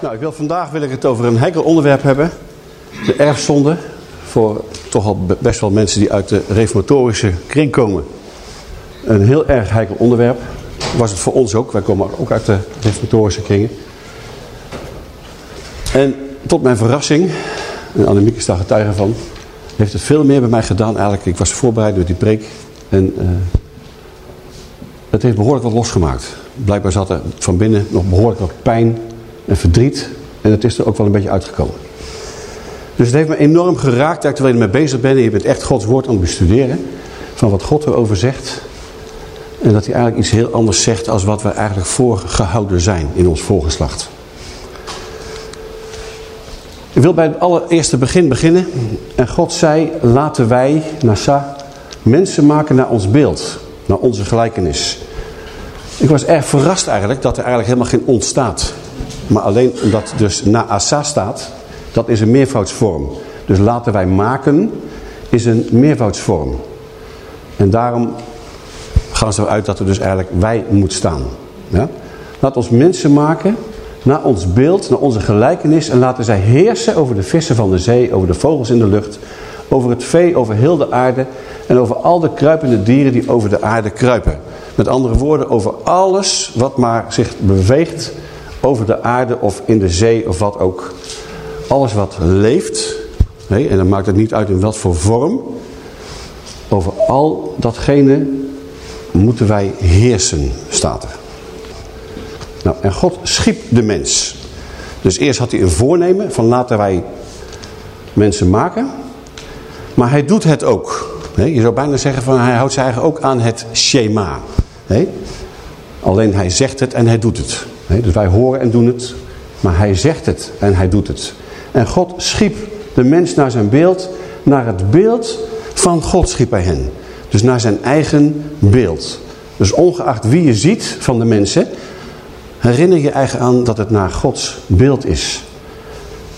Nou, ik wil, vandaag wil ik het over een heikel onderwerp hebben. De erfzonde. Voor toch al be- best wel mensen die uit de reformatorische kring komen. Een heel erg heikel onderwerp. Was het voor ons ook. Wij komen ook uit de reformatorische kringen. En tot mijn verrassing, en Annemiek is daar getuige van, heeft het veel meer bij mij gedaan eigenlijk. Ik was voorbereid door die preek. En eh, het heeft behoorlijk wat losgemaakt. Blijkbaar zat er van binnen nog behoorlijk wat pijn en verdriet. En het is er ook wel een beetje uitgekomen. Dus het heeft me enorm geraakt dat ik je ermee bezig bent. En je bent echt Gods woord aan het bestuderen. Van wat God erover zegt. En dat hij eigenlijk iets heel anders zegt als wat we eigenlijk voorgehouden zijn in ons voorgeslacht. Ik wil bij het allereerste begin beginnen. En God zei, laten wij, Nasa, mensen maken naar ons beeld. Naar onze gelijkenis. Ik was erg verrast eigenlijk dat er eigenlijk helemaal geen ons staat. Maar alleen omdat dus na asa staat, dat is een meervoudsvorm. Dus laten wij maken is een meervoudsvorm. En daarom gaan ze eruit dat er dus eigenlijk wij moet staan. Ja? Laat ons mensen maken naar ons beeld, naar onze gelijkenis. En laten zij heersen over de vissen van de zee, over de vogels in de lucht. Over het vee, over heel de aarde. En over al de kruipende dieren die over de aarde kruipen. Met andere woorden, over alles wat maar zich beweegt over de aarde of in de zee of wat ook. Alles wat leeft, en dan maakt het niet uit in wat voor vorm. Over al datgene moeten wij heersen, staat er. Nou, en God schiep de mens. Dus eerst had hij een voornemen van laten wij mensen maken. Maar hij doet het ook. Je zou bijna zeggen van hij houdt zich eigenlijk ook aan het schema. Alleen hij zegt het en hij doet het. Dus wij horen en doen het. Maar hij zegt het en hij doet het. En God schiep de mens naar zijn beeld. Naar het beeld van God schiep hij hen. Dus naar zijn eigen beeld. Dus ongeacht wie je ziet van de mensen... herinner je eigen aan dat het naar Gods beeld is.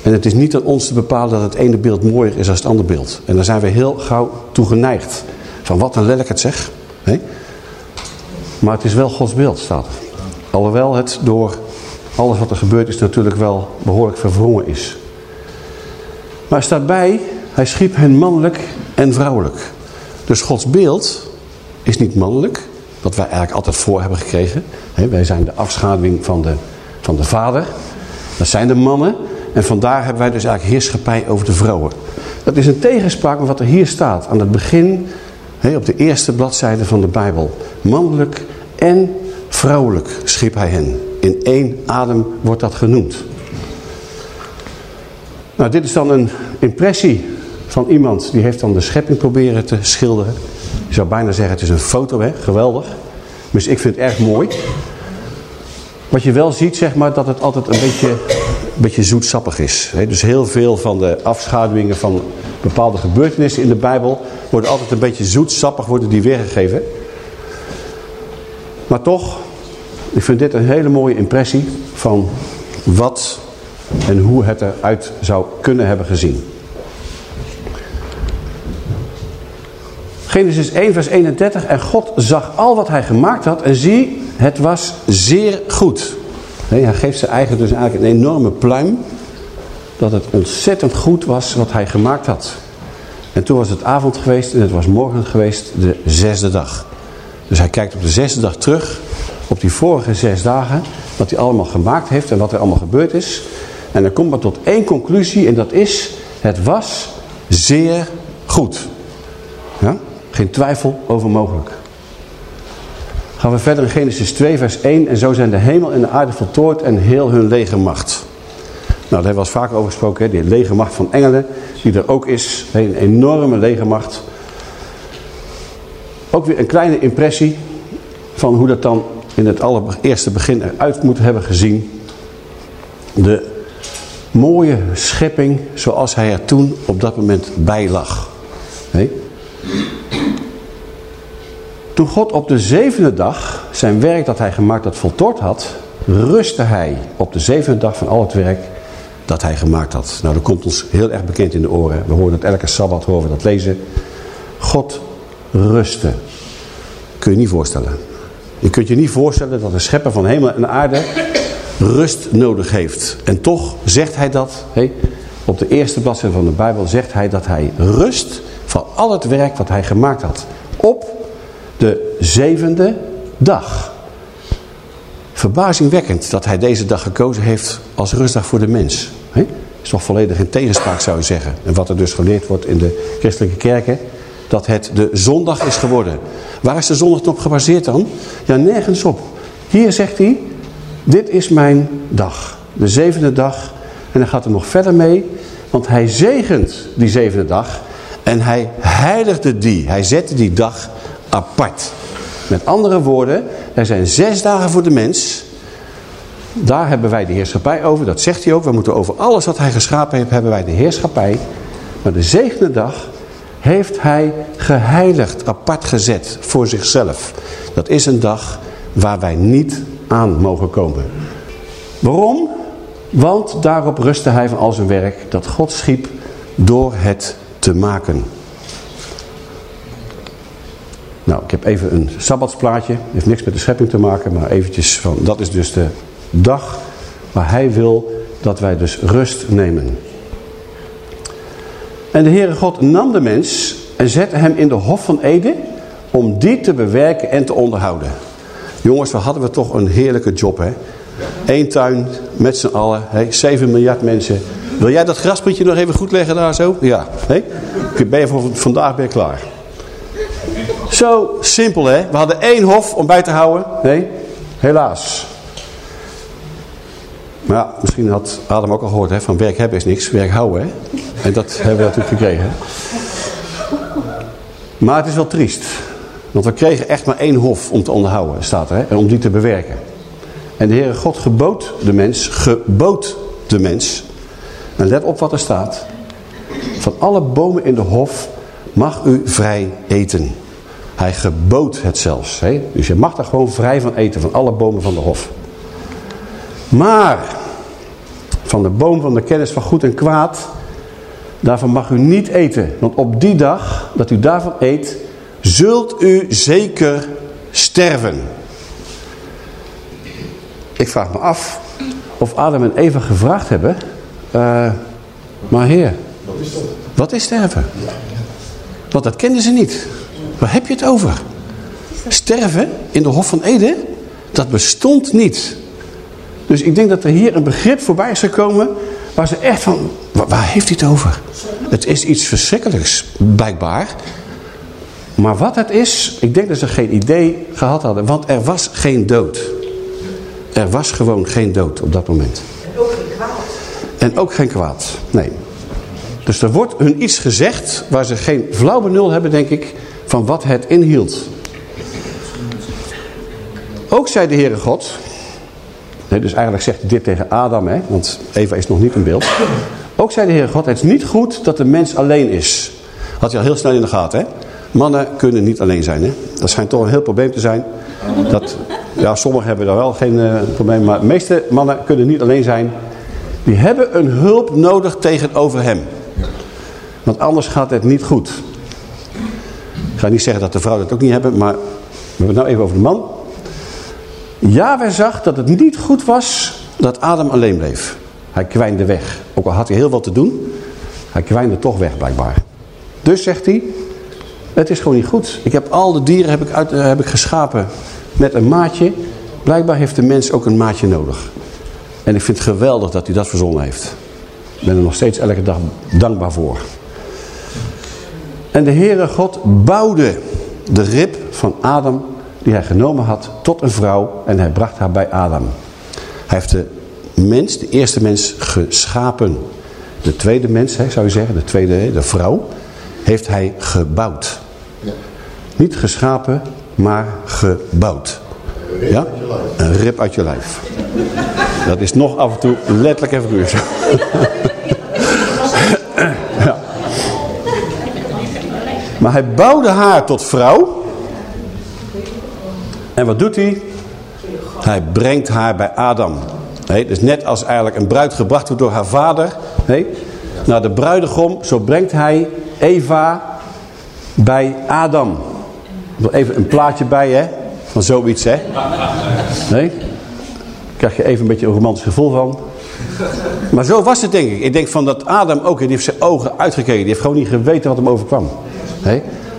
En het is niet aan ons te bepalen dat het ene beeld mooier is dan het andere beeld. En daar zijn we heel gauw toe geneigd. Van wat een lelijk het zeg. Maar het is wel Gods beeld, staat. Alhoewel het door alles wat er gebeurd is natuurlijk wel behoorlijk verwrongen is. Maar staat bij, hij schiep hen mannelijk en vrouwelijk. Dus Gods beeld is niet mannelijk, wat wij eigenlijk altijd voor hebben gekregen. Wij zijn de afschaduwing van de, van de vader. Dat zijn de mannen. En vandaar hebben wij dus eigenlijk heerschappij over de vrouwen. Dat is een tegenspraak met wat er hier staat. Aan het begin, op de eerste bladzijde van de Bijbel. Mannelijk en vrouwelijk schiep hij hen. In één adem wordt dat genoemd. Nou, dit is dan een impressie van iemand die heeft dan de schepping proberen te schilderen. Je zou bijna zeggen het is een foto, hè? geweldig. Dus ik vind het erg mooi. Wat je wel ziet, zeg maar, dat het altijd een beetje, een beetje zoetsappig is. Hè? Dus heel veel van de afschaduwingen van bepaalde gebeurtenissen in de Bijbel... worden altijd een beetje zoetsappig worden die weergegeven. Maar toch, ik vind dit een hele mooie impressie van wat en hoe het eruit zou kunnen hebben gezien. Genesis 1 vers 31. En God zag al wat hij gemaakt had en zie, het was zeer goed. Hij geeft zijn eigen dus eigenlijk een enorme pluim. Dat het ontzettend goed was wat hij gemaakt had. En toen was het avond geweest en het was morgen geweest de zesde dag. Dus hij kijkt op de zesde dag terug op die vorige zes dagen. Wat hij allemaal gemaakt heeft en wat er allemaal gebeurd is. En dan komt maar tot één conclusie en dat is, het was zeer goed. Ja? Geen twijfel over mogelijk. Gaan we verder in Genesis 2 vers 1. En zo zijn de hemel en de aarde voltooid en heel hun legermacht. Nou, daar hebben we al vaak over gesproken. Hè? Die legermacht van engelen, die er ook is. Een enorme legermacht. Ook weer een kleine impressie van hoe dat dan in het allereerste begin eruit moet hebben gezien. De mooie schepping zoals hij er toen op dat moment bij lag. Nee? Toen God op de zevende dag zijn werk dat hij gemaakt had voltooid had, rustte hij op de zevende dag van al het werk dat hij gemaakt had. Nou, dat komt ons heel erg bekend in de oren. We horen het elke Sabbat, horen we dat lezen. God rustte. Kun je niet voorstellen. Je kunt je niet voorstellen dat een schepper van hemel en aarde rust nodig heeft. En toch zegt hij dat, op de eerste bladzijde van de Bijbel zegt hij dat hij rust van al het werk wat hij gemaakt had. Op de zevende dag. Verbazingwekkend dat hij deze dag gekozen heeft als rustdag voor de mens. Is toch volledig in tegenspraak zou je zeggen. En wat er dus geleerd wordt in de christelijke kerken. Dat het de zondag is geworden. Waar is de zondag op gebaseerd dan? Ja, nergens op. Hier zegt hij, dit is mijn dag. De zevende dag. En dan gaat er nog verder mee. Want hij zegent die zevende dag. En hij heiligde die. Hij zette die dag apart. Met andere woorden, er zijn zes dagen voor de mens. Daar hebben wij de heerschappij over. Dat zegt hij ook. We moeten over alles wat hij geschapen heeft, hebben wij de heerschappij. Maar de zevende dag heeft hij geheiligd, apart gezet voor zichzelf. Dat is een dag waar wij niet aan mogen komen. Waarom? Want daarop rustte hij van al zijn werk dat God schiep door het te maken. Nou, ik heb even een sabbatsplaatje. Heeft niks met de schepping te maken, maar eventjes van... Dat is dus de dag waar hij wil dat wij dus rust nemen. En de Heere God nam de mens en zette hem in de hof van Eden... om die te bewerken en te onderhouden. Jongens, we hadden we toch een heerlijke job, hè? Eén tuin met z'n allen, hè? 7 miljard mensen. Wil jij dat grasprietje nog even goed leggen daar zo? Ja, hè? Ben je voor vandaag weer klaar? Zo simpel, hè? We hadden één hof om bij te houden. Nee, helaas. Maar ja, misschien had Adam ook al gehoord, hè? Van werk hebben is niks, werk houden, hè? En dat hebben we natuurlijk gekregen. Maar het is wel triest. Want we kregen echt maar één hof om te onderhouden, staat er, hè? En om die te bewerken. En de Heere God gebood de mens, gebood de mens. En let op wat er staat. Van alle bomen in de hof mag u vrij eten. Hij gebood het zelfs. Hè? Dus je mag daar gewoon vrij van eten, van alle bomen van de hof. Maar, van de boom van de kennis van goed en kwaad, daarvan mag u niet eten. Want op die dag dat u daarvan eet, zult u zeker sterven. Ik vraag me af of Adam en Eva gevraagd hebben, uh, maar heer, wat is sterven? Want dat kenden ze niet. Waar heb je het over? Sterven in de Hof van Eden? Dat bestond niet. Dus ik denk dat er hier een begrip voorbij is gekomen... waar ze echt van... Waar, heeft hij het over? Het is iets verschrikkelijks, blijkbaar. Maar wat het is, ik denk dat ze geen idee gehad hadden. Want er was geen dood. Er was gewoon geen dood op dat moment. En ook geen kwaad. En ook geen kwaad, nee. Dus er wordt hun iets gezegd waar ze geen flauw benul hebben, denk ik van wat het inhield. Ook zei de Heere God, dus eigenlijk zegt hij dit tegen Adam, hè, want Eva is nog niet in beeld. Ook zei de Heere God, het is niet goed dat de mens alleen is. Had hij al heel snel in de gaten. Hè? Mannen kunnen niet alleen zijn. Hè? Dat schijnt toch een heel probleem te zijn. Dat, ja, sommigen hebben daar wel geen uh, probleem. Maar de meeste mannen kunnen niet alleen zijn. Die hebben een hulp nodig tegenover hem. Want anders gaat het niet goed. Ik ga niet zeggen dat de vrouw dat ook niet hebben, maar we hebben het nou even over de man. Yahweh zag dat het niet goed was dat Adam alleen bleef. Hij kwijnde weg. Ook al had hij heel wat te doen, hij kwijnde toch weg blijkbaar. Dus zegt hij, het is gewoon niet goed. Ik heb al de dieren heb ik, uit, uh, heb ik geschapen met een maatje. Blijkbaar heeft de mens ook een maatje nodig. En ik vind het geweldig dat hij dat verzonnen heeft. Ik ben er nog steeds elke dag dankbaar voor. En de Heere God bouwde de rib van Adam die hij genomen had tot een vrouw en hij bracht haar bij Adam. Hij heeft de mens, de eerste mens, geschapen. De tweede mens, zou je zeggen, de tweede, de vrouw, heeft hij gebouwd. Ja. Niet geschapen, maar gebouwd. Ja? Een rib uit je lijf. Dat is nog af en toe letterlijk even figuurlijk zo. Maar hij bouwde haar tot vrouw. En wat doet hij? Hij brengt haar bij Adam. Nee, dus net als eigenlijk een bruid gebracht wordt door haar vader nee, naar de bruidegom, zo brengt hij Eva bij Adam. Er even een plaatje bij, hè? Van zoiets, hè? Nee? Daar krijg je even een beetje een romantisch gevoel van. Maar zo was het, denk ik. Ik denk van dat Adam ook, die heeft zijn ogen uitgekeken. Die heeft gewoon niet geweten wat hem overkwam.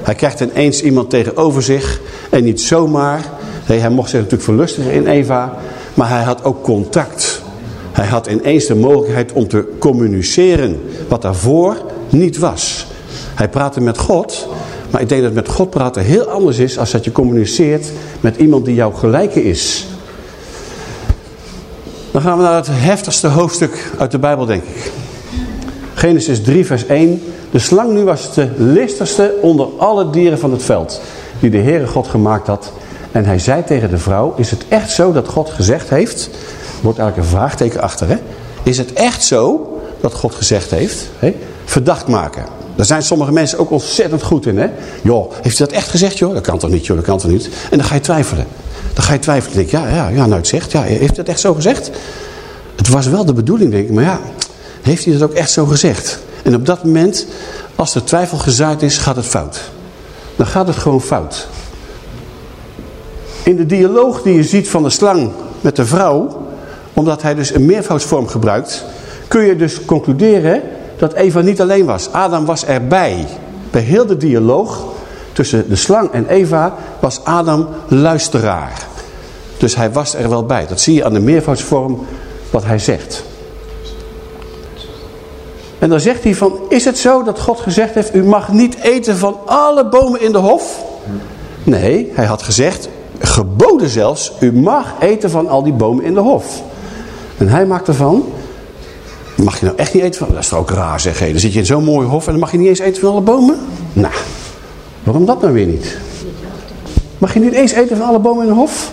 Hij krijgt ineens iemand tegenover zich. En niet zomaar. Hij mocht zich natuurlijk verlustigen in Eva. Maar hij had ook contact. Hij had ineens de mogelijkheid om te communiceren. Wat daarvoor niet was. Hij praatte met God. Maar ik denk dat met God praten heel anders is... als dat je communiceert met iemand die jou gelijke is. Dan gaan we naar het heftigste hoofdstuk uit de Bijbel, denk ik. Genesis 3, vers 1. De slang nu was de listigste onder alle dieren van het veld... die de Heere God gemaakt had... En hij zei tegen de vrouw, is het echt zo dat God gezegd heeft... Er wordt eigenlijk een vraagteken achter, hè? Is het echt zo dat God gezegd heeft? Hè? Verdacht maken. Daar zijn sommige mensen ook ontzettend goed in, hè? Joh, heeft hij dat echt gezegd, joh? Dat kan toch niet, joh? Dat kan toch niet? En dan ga je twijfelen. Dan ga je twijfelen. denk ja, ja, ja, nou het zegt. Ja, heeft hij dat echt zo gezegd? Het was wel de bedoeling, denk ik. Maar ja, heeft hij dat ook echt zo gezegd? En op dat moment, als er twijfel gezaaid is, gaat het fout. Dan gaat het gewoon fout. In de dialoog die je ziet van de slang met de vrouw, omdat hij dus een meervoudsvorm gebruikt, kun je dus concluderen dat Eva niet alleen was. Adam was erbij. Bij heel de dialoog tussen de slang en Eva was Adam luisteraar. Dus hij was er wel bij. Dat zie je aan de meervoudsvorm wat hij zegt. En dan zegt hij van, is het zo dat God gezegd heeft, u mag niet eten van alle bomen in de hof? Nee, hij had gezegd, geboden zelfs, u mag eten van al die bomen in de hof. En hij maakt ervan, mag je nou echt niet eten van, dat is toch ook raar zeg, dan zit je in zo'n mooi hof en dan mag je niet eens eten van alle bomen? Nou, waarom dat nou weer niet? Mag je niet eens eten van alle bomen in de hof?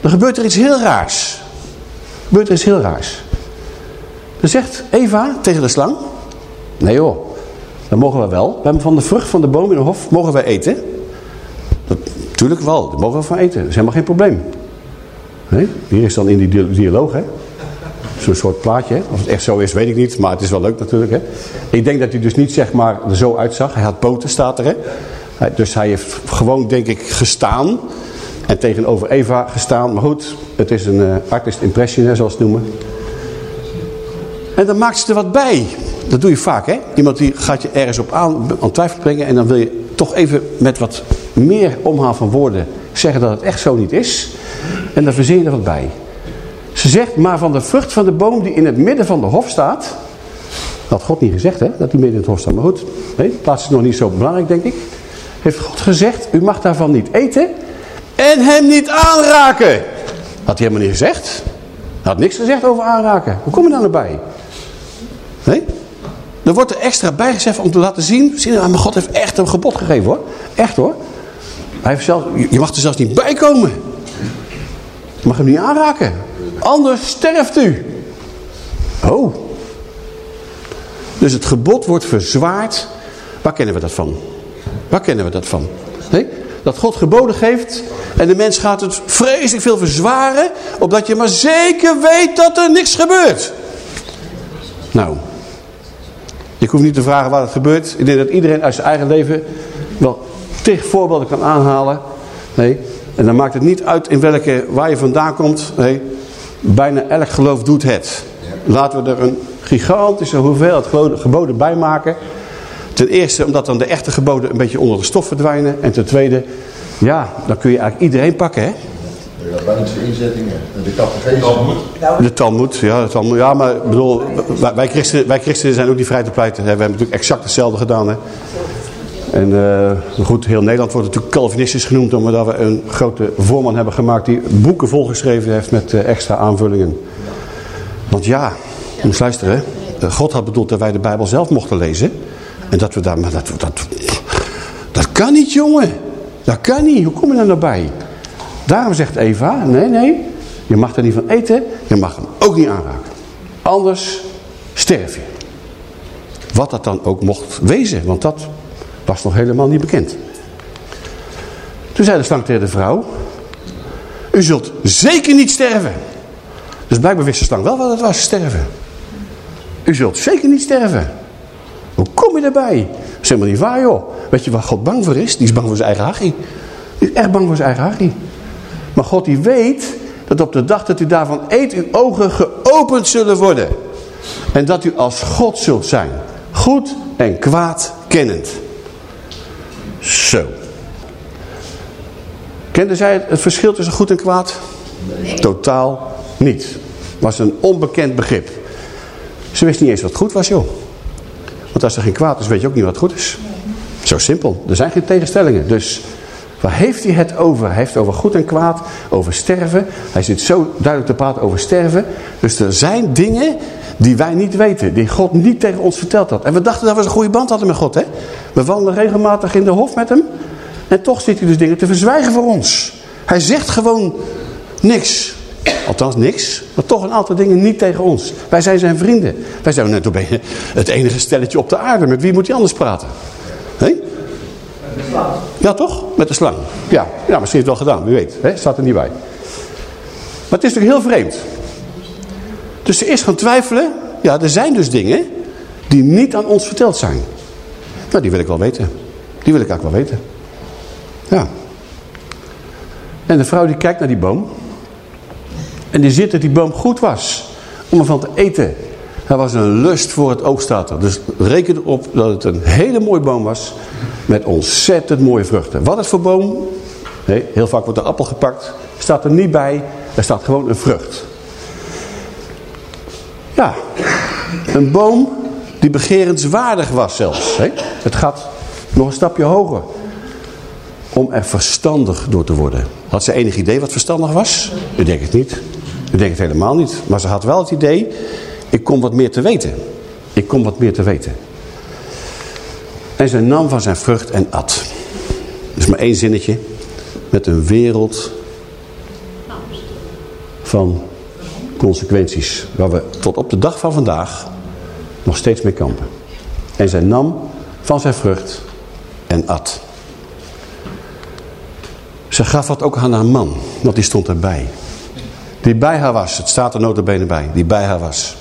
Dan gebeurt er iets heel raars. Er gebeurt er iets heel raars. Dan zegt Eva tegen de slang, nee hoor, dat mogen we wel. We hebben van de vrucht van de boom in de hof, mogen wij eten. Dat, natuurlijk wel, daar mogen we van eten. Dat is helemaal geen probleem. Hier is dan in die dialoog, hè. Zo'n soort plaatje. Of het echt zo is, weet ik niet. Maar het is wel leuk natuurlijk, hè. Ik denk dat hij dus niet, zeg maar, zo uitzag. Hij had poten, staat er, hè. Dus hij heeft gewoon, denk ik, gestaan. En tegenover Eva gestaan. Maar goed, het is een uh, artist impression, hè, zoals ze het noemen. En dan maakt ze er wat bij. Dat doe je vaak, hè. Iemand die gaat je ergens op aan, aan twijfel brengen. En dan wil je toch even met wat meer omhaal van woorden zeggen dat het echt zo niet is. En dan verzin je er wat bij. Ze zegt, maar van de vrucht van de boom die in het midden van de hof staat. Dat had God niet gezegd, hè, dat die midden in het hof staat. Maar goed, nee, plaats is nog niet zo belangrijk, denk ik. Heeft God gezegd, u mag daarvan niet eten en hem niet aanraken. Had hij helemaal niet gezegd. Hij had niks gezegd over aanraken. Hoe kom je dan erbij? Nee? Er wordt er extra bijgezegd om te laten zien. Zie je, maar God heeft echt een gebod gegeven hoor. Echt hoor. Hij heeft zelf, je mag er zelfs niet bij komen. Je mag hem niet aanraken. Anders sterft u. Oh. Dus het gebod wordt verzwaard. Waar kennen we dat van? Waar kennen we dat van? Nee? Dat God geboden geeft en de mens gaat het vreselijk veel verzwaren. Opdat je maar zeker weet dat er niks gebeurt. Nou. Ik hoef niet te vragen waar het gebeurt. Ik denk dat iedereen uit zijn eigen leven wel tig voorbeelden kan aanhalen. Nee. En dan maakt het niet uit in welke, waar je vandaan komt. Nee. Bijna elk geloof doet het. Laten we er een gigantische hoeveelheid geboden bij maken. Ten eerste omdat dan de echte geboden een beetje onder de stof verdwijnen. En ten tweede, ja, dan kun je eigenlijk iedereen pakken hè. De rabbijnse inzettingen, de. De Talmud, ja, de Talmud. Ja, maar bedoel, wij christenen, wij christenen zijn ook niet vrij te pleiten. We hebben natuurlijk exact hetzelfde gedaan. Hè. En uh, goed, heel Nederland wordt natuurlijk Calvinistisch genoemd... omdat we een grote voorman hebben gemaakt... die boeken volgeschreven heeft met uh, extra aanvullingen. Want ja, moet luisteren. Hè. God had bedoeld dat wij de Bijbel zelf mochten lezen. En dat we daar... Maar dat, dat, dat kan niet, jongen. Dat kan niet. Hoe kom je daar nou bij? Daarom zegt Eva, nee, nee, je mag er niet van eten, je mag hem ook niet aanraken. Anders sterf je. Wat dat dan ook mocht wezen, want dat was nog helemaal niet bekend. Toen zei de slang tegen de vrouw, u zult zeker niet sterven. Dus blijkbaar wist de slang wel wat het was, sterven. U zult zeker niet sterven. Hoe kom je daarbij? Dat is helemaal niet waar joh. Weet je waar God bang voor is? Die is bang voor zijn eigen hachie. Die is echt bang voor zijn eigen hachie. Maar God die weet dat op de dag dat u daarvan eet, uw ogen geopend zullen worden. En dat u als God zult zijn. Goed en kwaad kennend. Zo. Kenden zij het verschil tussen goed en kwaad? Totaal niet. was een onbekend begrip. Ze wist niet eens wat goed was, joh. Want als er geen kwaad is, weet je ook niet wat goed is. Zo simpel. Er zijn geen tegenstellingen. Dus waar heeft hij het over? Hij heeft over goed en kwaad, over sterven. Hij zit zo duidelijk te praten over sterven. Dus er zijn dingen die wij niet weten. Die God niet tegen ons verteld had. En we dachten dat we een goede band hadden met God. Hè? We wandelen regelmatig in de hof met hem. En toch zit hij dus dingen te verzwijgen voor ons. Hij zegt gewoon niks. Althans niks, maar toch een aantal dingen niet tegen ons. Wij zijn zijn vrienden. Wij zijn net het enige stelletje op de aarde. Met wie moet hij anders praten? Hé? Ja toch? Met de slang. Ja, ja misschien heeft het wel gedaan, wie weet. Hè? Staat er niet bij. Maar het is natuurlijk heel vreemd. Dus ze is gaan twijfelen. Ja, er zijn dus dingen die niet aan ons verteld zijn. Nou, die wil ik wel weten. Die wil ik eigenlijk wel weten. Ja. En de vrouw die kijkt naar die boom. En die ziet dat die boom goed was om ervan te eten. Er was een lust voor het oogst Dus reken erop dat het een hele mooie boom was. Met ontzettend mooie vruchten. Wat is voor boom? Nee, heel vaak wordt de appel gepakt. Staat er niet bij. Er staat gewoon een vrucht. Ja, een boom die begerenswaardig was zelfs. Hè? Het gaat nog een stapje hoger. Om er verstandig door te worden. Had ze enig idee wat verstandig was? Ik denk het niet. Ik denk het helemaal niet. Maar ze had wel het idee, ik kom wat meer te weten. Ik kom wat meer te weten. En ze nam van zijn vrucht en at. Dus maar één zinnetje. Met een wereld van consequenties. Waar we tot op de dag van vandaag nog steeds mee kampen. En zij nam van zijn vrucht en at. Ze gaf wat ook aan haar man, want die stond erbij. Die bij haar was, het staat er notabene bij, die bij haar was.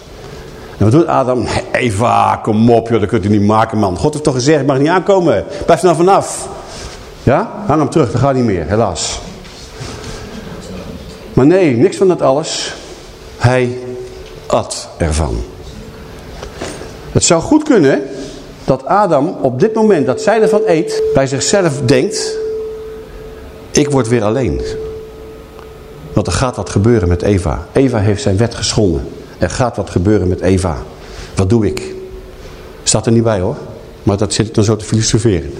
En wat doet Adam? Eva, kom op joh, dat kunt u niet maken man. God heeft toch gezegd, ik mag niet aankomen. Blijf er nou vanaf. Ja, hang hem terug, dat gaat niet meer, helaas. Maar nee, niks van dat alles. Hij at ervan. Het zou goed kunnen dat Adam op dit moment dat zij ervan eet, bij zichzelf denkt, ik word weer alleen. Want er gaat wat gebeuren met Eva. Eva heeft zijn wet geschonden. Er gaat wat gebeuren met Eva. Wat doe ik? Staat er niet bij hoor. Maar dat zit ik dan zo te filosoferen.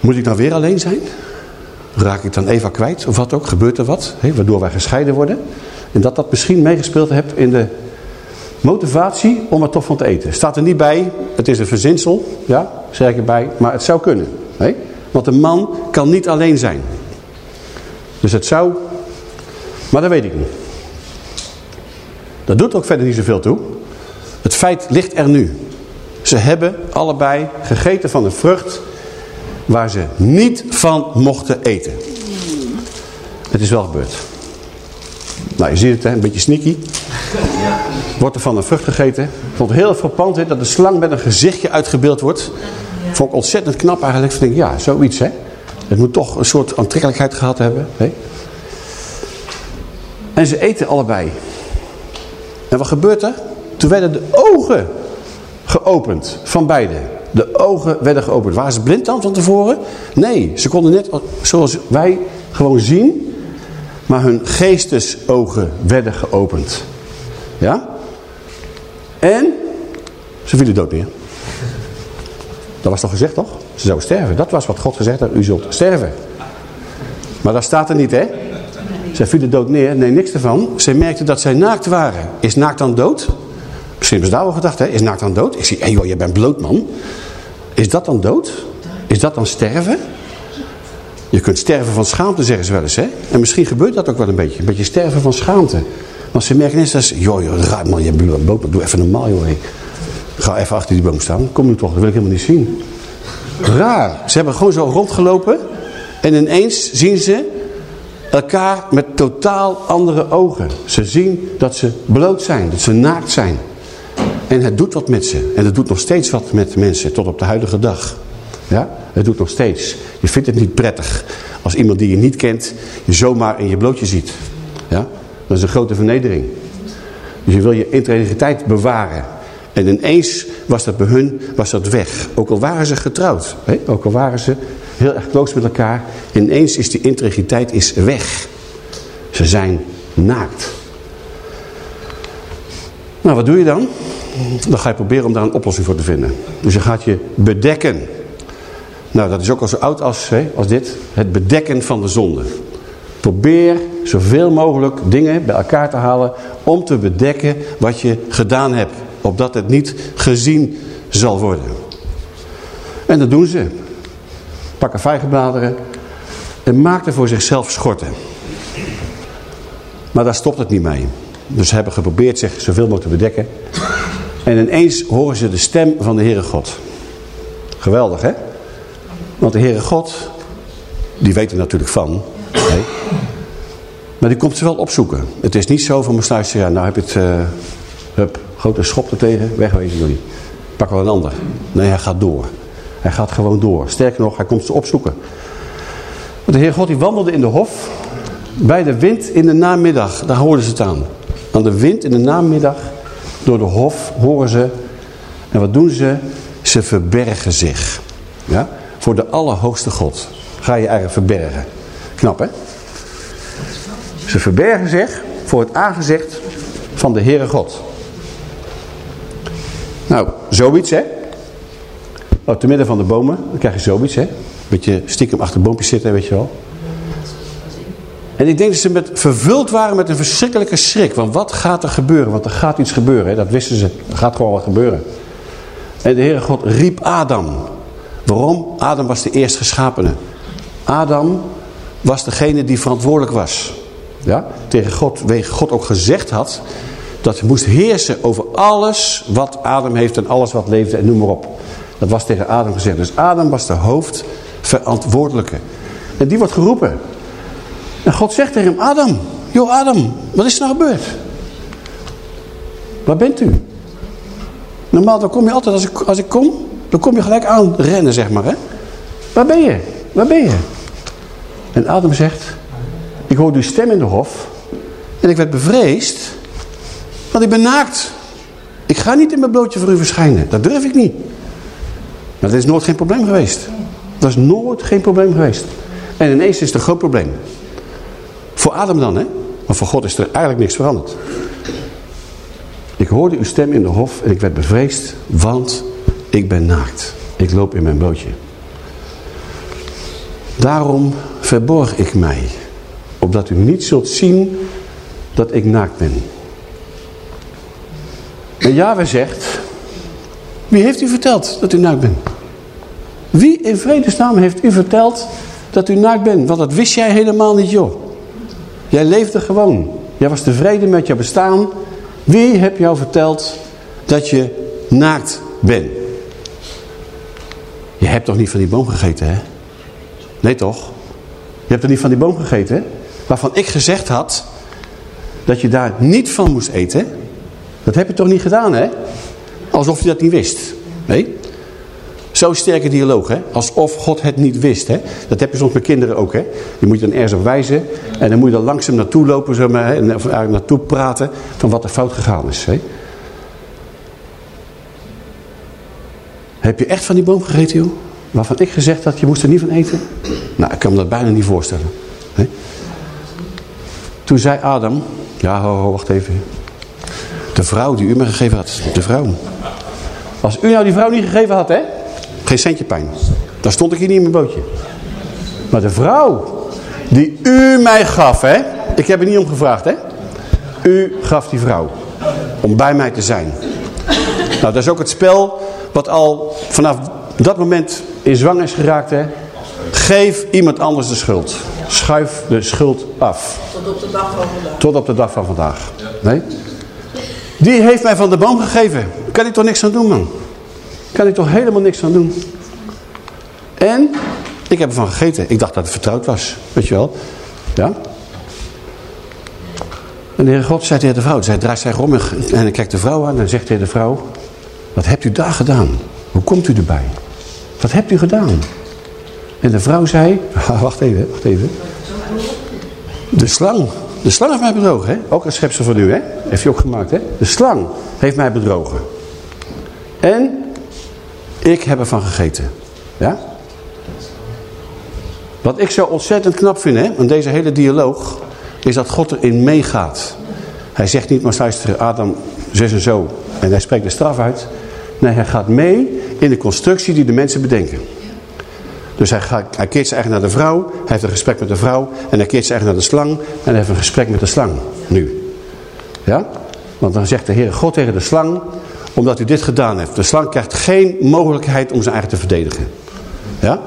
Moet ik dan weer alleen zijn? Raak ik dan Eva kwijt? Of wat ook? Gebeurt er wat? waardoor wij gescheiden worden? En dat dat misschien meegespeeld heeft in de motivatie om er toch van te eten. Staat er niet bij. Het is een verzinsel. Ja, zeg ik erbij. Maar het zou kunnen. Want een man kan niet alleen zijn. Dus het zou... Maar dat weet ik niet. Dat doet ook verder niet zoveel toe. Het feit ligt er nu. Ze hebben allebei gegeten van een vrucht waar ze niet van mochten eten. Het is wel gebeurd. Nou, je ziet het, hè? een beetje sneaky. Wordt er van een vrucht gegeten. Ik vond het heel hè, dat de slang met een gezichtje uitgebeeld wordt. Vond ik ontzettend knap eigenlijk. Ik denk, ja, zoiets hè. Het moet toch een soort aantrekkelijkheid gehad hebben. Hè? En ze eten allebei. En wat gebeurt er? Toen werden de ogen geopend van beiden. De ogen werden geopend. Waren ze blind dan van tevoren? Nee, ze konden net zoals wij gewoon zien. Maar hun geestesogen werden geopend. Ja? En ze vielen dood neer. Dat was toch gezegd, toch? Ze zou sterven. Dat was wat God gezegd had. U zult sterven. Maar dat staat er niet, hè? Zij vielen dood neer. Nee, niks ervan. Ze merkte dat zij naakt waren. Is naakt dan dood? Misschien ze daar wel gedacht, hè? Is naakt dan dood? Ik zie, hé joh, je bent bloot, man. Is dat dan dood? Is dat dan sterven? Je kunt sterven van schaamte, zeggen ze wel eens, hè? En misschien gebeurt dat ook wel een beetje. Een beetje sterven van schaamte. Want ze merken eens dat joh, joh, raar man, je bloot. Doe even normaal, joh. Ga even achter die boom staan. Kom nu toch, dat wil ik helemaal niet zien. Raar. Ze hebben gewoon zo rondgelopen. En ineens zien ze elkaar met totaal andere ogen. Ze zien dat ze bloot zijn, dat ze naakt zijn. En het doet wat met ze. En het doet nog steeds wat met mensen, tot op de huidige dag. Ja, het doet nog steeds. Je vindt het niet prettig als iemand die je niet kent, je zomaar in je blootje ziet. Dat is een grote vernedering. Dus je wil je integriteit bewaren. En ineens was dat bij hun was dat weg. Ook al waren ze getrouwd. Hè? Ook al waren ze heel erg close met elkaar. Ineens is die integriteit is weg. Ze zijn naakt. Nou, wat doe je dan? Dan ga je proberen om daar een oplossing voor te vinden. Dus je gaat je bedekken. Nou, dat is ook al zo oud als, hè, als dit. Het bedekken van de zonde. Probeer zoveel mogelijk dingen bij elkaar te halen om te bedekken wat je gedaan hebt. Opdat het niet gezien zal worden. En dat doen ze. Pakken vijgenbladeren en maakten voor zichzelf schorten. Maar daar stopt het niet mee. Dus ze hebben geprobeerd zich zoveel mogelijk te bedekken. En ineens horen ze de stem van de Heere God. Geweldig, hè? Want de Heere God, die weet er natuurlijk van. Nee. Maar die komt ze wel opzoeken. Het is niet zo van mijn sluister, ja, nou heb je het, uh, hup, grote schop er tegen, wegwezen jullie. Pak wel een ander. Nee, hij gaat door. Hij gaat gewoon door. Sterker nog, hij komt ze opzoeken. Want de Heer God die wandelde in de hof bij de wind in de namiddag. Daar hoorden ze het aan. Aan de wind in de namiddag door de hof horen ze. En wat doen ze? Ze verbergen zich. Ja? Voor de Allerhoogste God. Ga je eigenlijk verbergen. Knap hè? Ze verbergen zich voor het aangezicht van de Heere God. Nou, zoiets hè. Oh, te midden van de bomen, dan krijg je zoiets hè. Beetje stiekem achter boompjes zitten, weet je wel. En ik denk dat ze met, vervuld waren met een verschrikkelijke schrik. Want wat gaat er gebeuren? Want er gaat iets gebeuren, dat wisten ze. Er gaat gewoon wat gebeuren. En de Heere God riep Adam. Waarom? Adam was de eerst geschapene. Adam was degene die verantwoordelijk was. Ja? Tegen God, wegen God ook gezegd had dat hij moest heersen over alles wat Adam heeft en alles wat leefde en noem maar op. Dat was tegen Adam gezegd. Dus Adam was de hoofdverantwoordelijke. En die wordt geroepen. En God zegt tegen hem, Adam, joh Adam, wat is er nou gebeurd? Waar bent u? Normaal dan kom je altijd, als ik, als ik kom, dan kom je gelijk aan rennen, zeg maar. Hè? Waar ben je? Waar ben je? En Adam zegt, ik hoorde uw stem in de hof en ik werd bevreesd, want ik ben naakt. Ik ga niet in mijn blootje voor u verschijnen. Dat durf ik niet. Maar dat is nooit geen probleem geweest. Dat is nooit geen probleem geweest. En ineens is het een groot probleem. Voor Adam dan, hè? Maar voor God is er eigenlijk niks veranderd. Ik hoorde uw stem in de hof en ik werd bevreesd, want ik ben naakt. Ik loop in mijn blootje. Daarom verborg ik mij, opdat u niet zult zien dat ik naakt ben. En Yahweh zegt, wie heeft u verteld dat u naakt bent? Wie in vredesnaam heeft u verteld dat u naakt bent? Want dat wist jij helemaal niet, joh. Jij leefde gewoon. Jij was tevreden met je bestaan. Wie heb jou verteld dat je naakt bent? Je hebt toch niet van die boom gegeten, hè? Nee, toch? Je hebt toch niet van die boom gegeten, hè? Waarvan ik gezegd had dat je daar niet van moest eten. Dat heb je toch niet gedaan, hè? Alsof je dat niet wist. Nee? Zo sterke dialoog, hè? Alsof God het niet wist, hè? Dat heb je soms met kinderen ook, hè? Die moet je dan ergens op wijzen. En dan moet je er langzaam naartoe lopen, zeg maar? En eigenlijk naartoe praten van wat er fout gegaan is, hè? Heb je echt van die boom gegeten, joh? Waarvan ik gezegd had, je moest er niet van eten? Nou, ik kan me dat bijna niet voorstellen. Toen zei Adam... Ja, ho, ho, wacht even. De vrouw die u me gegeven had. De vrouw. Als u nou die vrouw niet gegeven had, hè? Geen centje pijn. Dan stond ik hier niet in mijn bootje. Maar de vrouw die u mij gaf, hè? Ik heb er niet om gevraagd, hè? U gaf die vrouw. Om bij mij te zijn. Nou, dat is ook het spel wat al vanaf dat moment in zwang is geraakt, hè? Geef iemand anders de schuld. Schuif de schuld af. Tot op de dag van vandaag. Tot op de dag van vandaag. Nee? Die heeft mij van de boom gegeven. Kan ik toch niks aan doen, man? Kan ik toch helemaal niks aan doen? En ik heb ervan gegeten. Ik dacht dat het vertrouwd was. Weet je wel? Ja? En de Heer God zei tegen de vrouw, zij draait zich om en kijkt de vrouw aan en zegt tegen de vrouw, wat hebt u daar gedaan? Hoe komt u erbij? Wat hebt u gedaan? En de vrouw zei, wacht even, wacht even. De slang, de slang heeft mij bedrogen, hè? Ook een schepsel van u, hè? Heeft u ook gemaakt, hè? De slang heeft mij bedrogen. En ik heb ervan gegeten. Ja? Wat ik zo ontzettend knap vind, hè, aan deze hele dialoog, is dat God erin meegaat. Hij zegt niet maar luisteren, Adam, zus en zo, en hij spreekt de straf uit. Nee, hij gaat mee in de constructie die de mensen bedenken. Dus hij, gaat, hij keert zich eigenlijk naar de vrouw, hij heeft een gesprek met de vrouw, en hij keert zich eigenlijk naar de slang, en hij heeft een gesprek met de slang, nu. Ja? Want dan zegt de Heer God tegen de slang, omdat u dit gedaan heeft. De slang krijgt geen mogelijkheid om zijn eigen te verdedigen. Ja?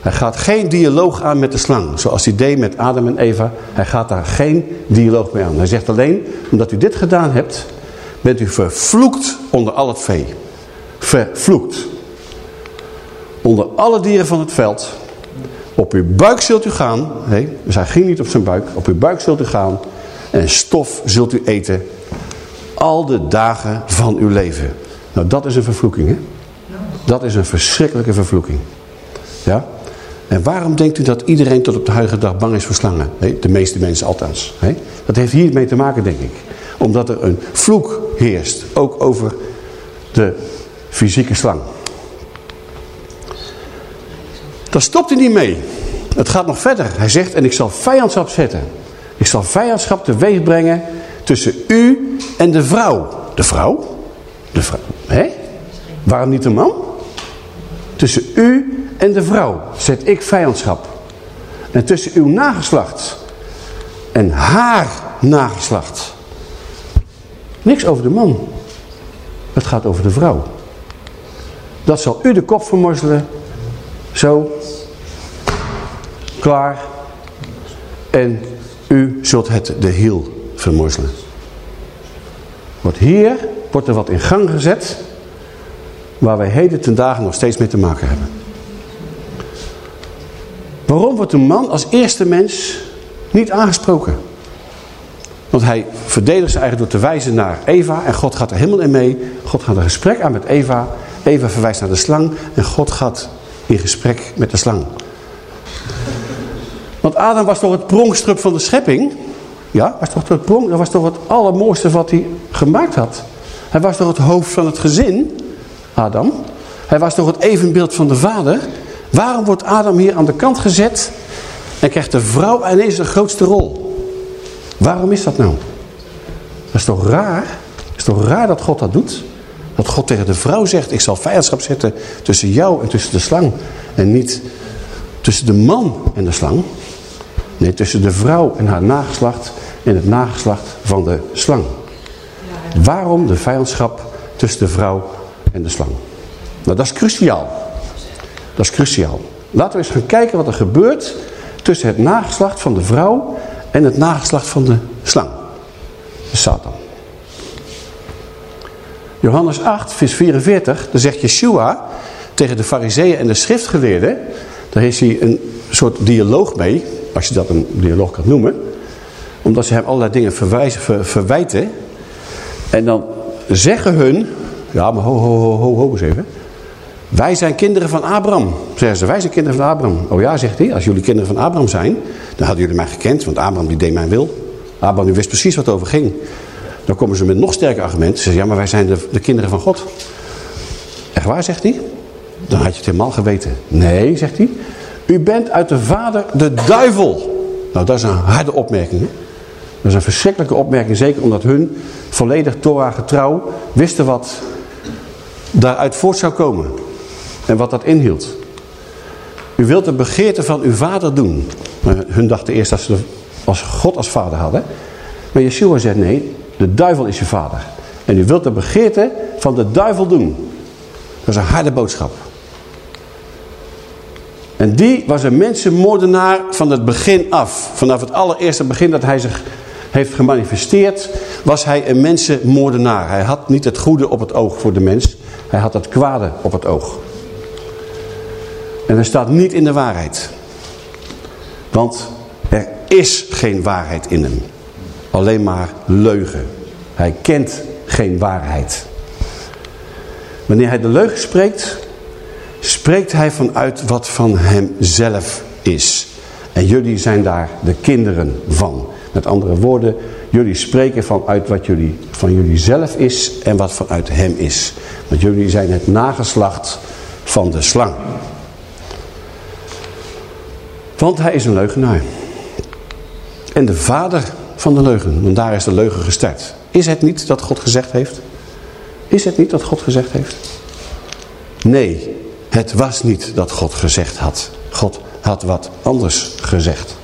Hij gaat geen dialoog aan met de slang. Zoals hij deed met Adam en Eva. Hij gaat daar geen dialoog mee aan. Hij zegt alleen, omdat u dit gedaan hebt, bent u vervloekt onder al het vee. Vervloekt. Onder alle dieren van het veld. Op uw buik zult u gaan. Nee, dus hij ging niet op zijn buik. Op uw buik zult u gaan. En stof zult u eten. Al de dagen van uw leven. Nou, dat is een vervloeking, hè? Dat is een verschrikkelijke vervloeking. Ja? En waarom denkt u dat iedereen tot op de huidige dag bang is voor slangen? De meeste mensen althans. Dat heeft hiermee te maken, denk ik. Omdat er een vloek heerst, ook over de fysieke slang. Daar stopt hij niet mee. Het gaat nog verder. Hij zegt, en ik zal vijandschap zetten. Ik zal vijandschap teweeg brengen tussen u en de vrouw. De vrouw? De vrouw. Hé? Waarom niet de man? Tussen u en de vrouw zet ik vijandschap. En tussen uw nageslacht en haar nageslacht. Niks over de man. Het gaat over de vrouw. Dat zal u de kop vermorzelen. Zo. En u zult het de hiel vermorzelen. Want hier wordt er wat in gang gezet. Waar wij heden ten dagen nog steeds mee te maken hebben. Waarom wordt een man als eerste mens niet aangesproken? Want hij verdedigt zich eigenlijk door te wijzen naar Eva. En God gaat er helemaal in mee. God gaat een gesprek aan met Eva. Eva verwijst naar de slang. En God gaat in gesprek met de slang. Adam was toch het prongstrup van de schepping? Ja, was toch het prong, dat was toch het allermooiste wat hij gemaakt had. Hij was toch het hoofd van het gezin, Adam. Hij was toch het evenbeeld van de vader. Waarom wordt Adam hier aan de kant gezet en krijgt de vrouw ineens de grootste rol? Waarom is dat nou? Dat is toch raar? Is toch raar dat God dat doet? Dat God tegen de vrouw zegt, ik zal vijandschap zetten tussen jou en tussen de slang. En niet tussen de man en de slang. Nee, tussen de vrouw en haar nageslacht en het nageslacht van de slang. Waarom de vijandschap tussen de vrouw en de slang? Nou, dat is cruciaal. Dat is cruciaal. Laten we eens gaan kijken wat er gebeurt tussen het nageslacht van de vrouw en het nageslacht van de slang. De Satan. Johannes 8, vers 44, daar zegt Yeshua tegen de fariseeën en de schriftgeleerden. Daar heeft hij een soort dialoog mee, als je dat een dialoog kan noemen. Omdat ze hem allerlei dingen verwijzen, verwijten. En dan zeggen hun, ja maar ho ho ho ho, ho eens even. Wij zijn kinderen van Abraham. Zeggen ze, wij zijn kinderen van Abraham. Oh ja, zegt hij, als jullie kinderen van Abraham zijn, dan hadden jullie mij gekend, want Abraham die deed mijn wil. Abraham die wist precies wat over ging. Dan komen ze met nog sterker argumenten. Ze zeggen, ja, maar wij zijn de, de kinderen van God. Echt waar, zegt hij? Dan had je het helemaal geweten. Nee, zegt hij. U bent uit de vader de duivel. Nou, dat is een harde opmerking. Hè? Dat is een verschrikkelijke opmerking. Zeker omdat hun volledig Torah getrouw wisten wat daaruit voort zou komen. En wat dat inhield. U wilt de begeerte van uw vader doen. Hun dachten eerst dat ze als God als vader hadden. Maar Yeshua zegt nee, de duivel is je vader. En u wilt de begeerte van de duivel doen. Dat is een harde boodschap. En die was een mensenmoordenaar van het begin af. Vanaf het allereerste begin dat hij zich heeft gemanifesteerd, was hij een mensenmoordenaar. Hij had niet het goede op het oog voor de mens. Hij had het kwade op het oog. En hij staat niet in de waarheid. Want er is geen waarheid in hem. alleen maar leugen. Hij kent geen waarheid. Wanneer hij de leugen spreekt, spreekt hij vanuit wat van hemzelf is. En jullie zijn daar de kinderen van. Met andere woorden, jullie spreken vanuit wat jullie, van jullie zelf is en wat vanuit hem is. Want jullie zijn het nageslacht van de slang. Want hij is een leugenaar. En de vader van de leugen, want daar is de leugen gestart. Is het niet dat God gezegd heeft? Is het niet dat God gezegd heeft? Nee, het was niet dat God gezegd had. God had wat anders gezegd.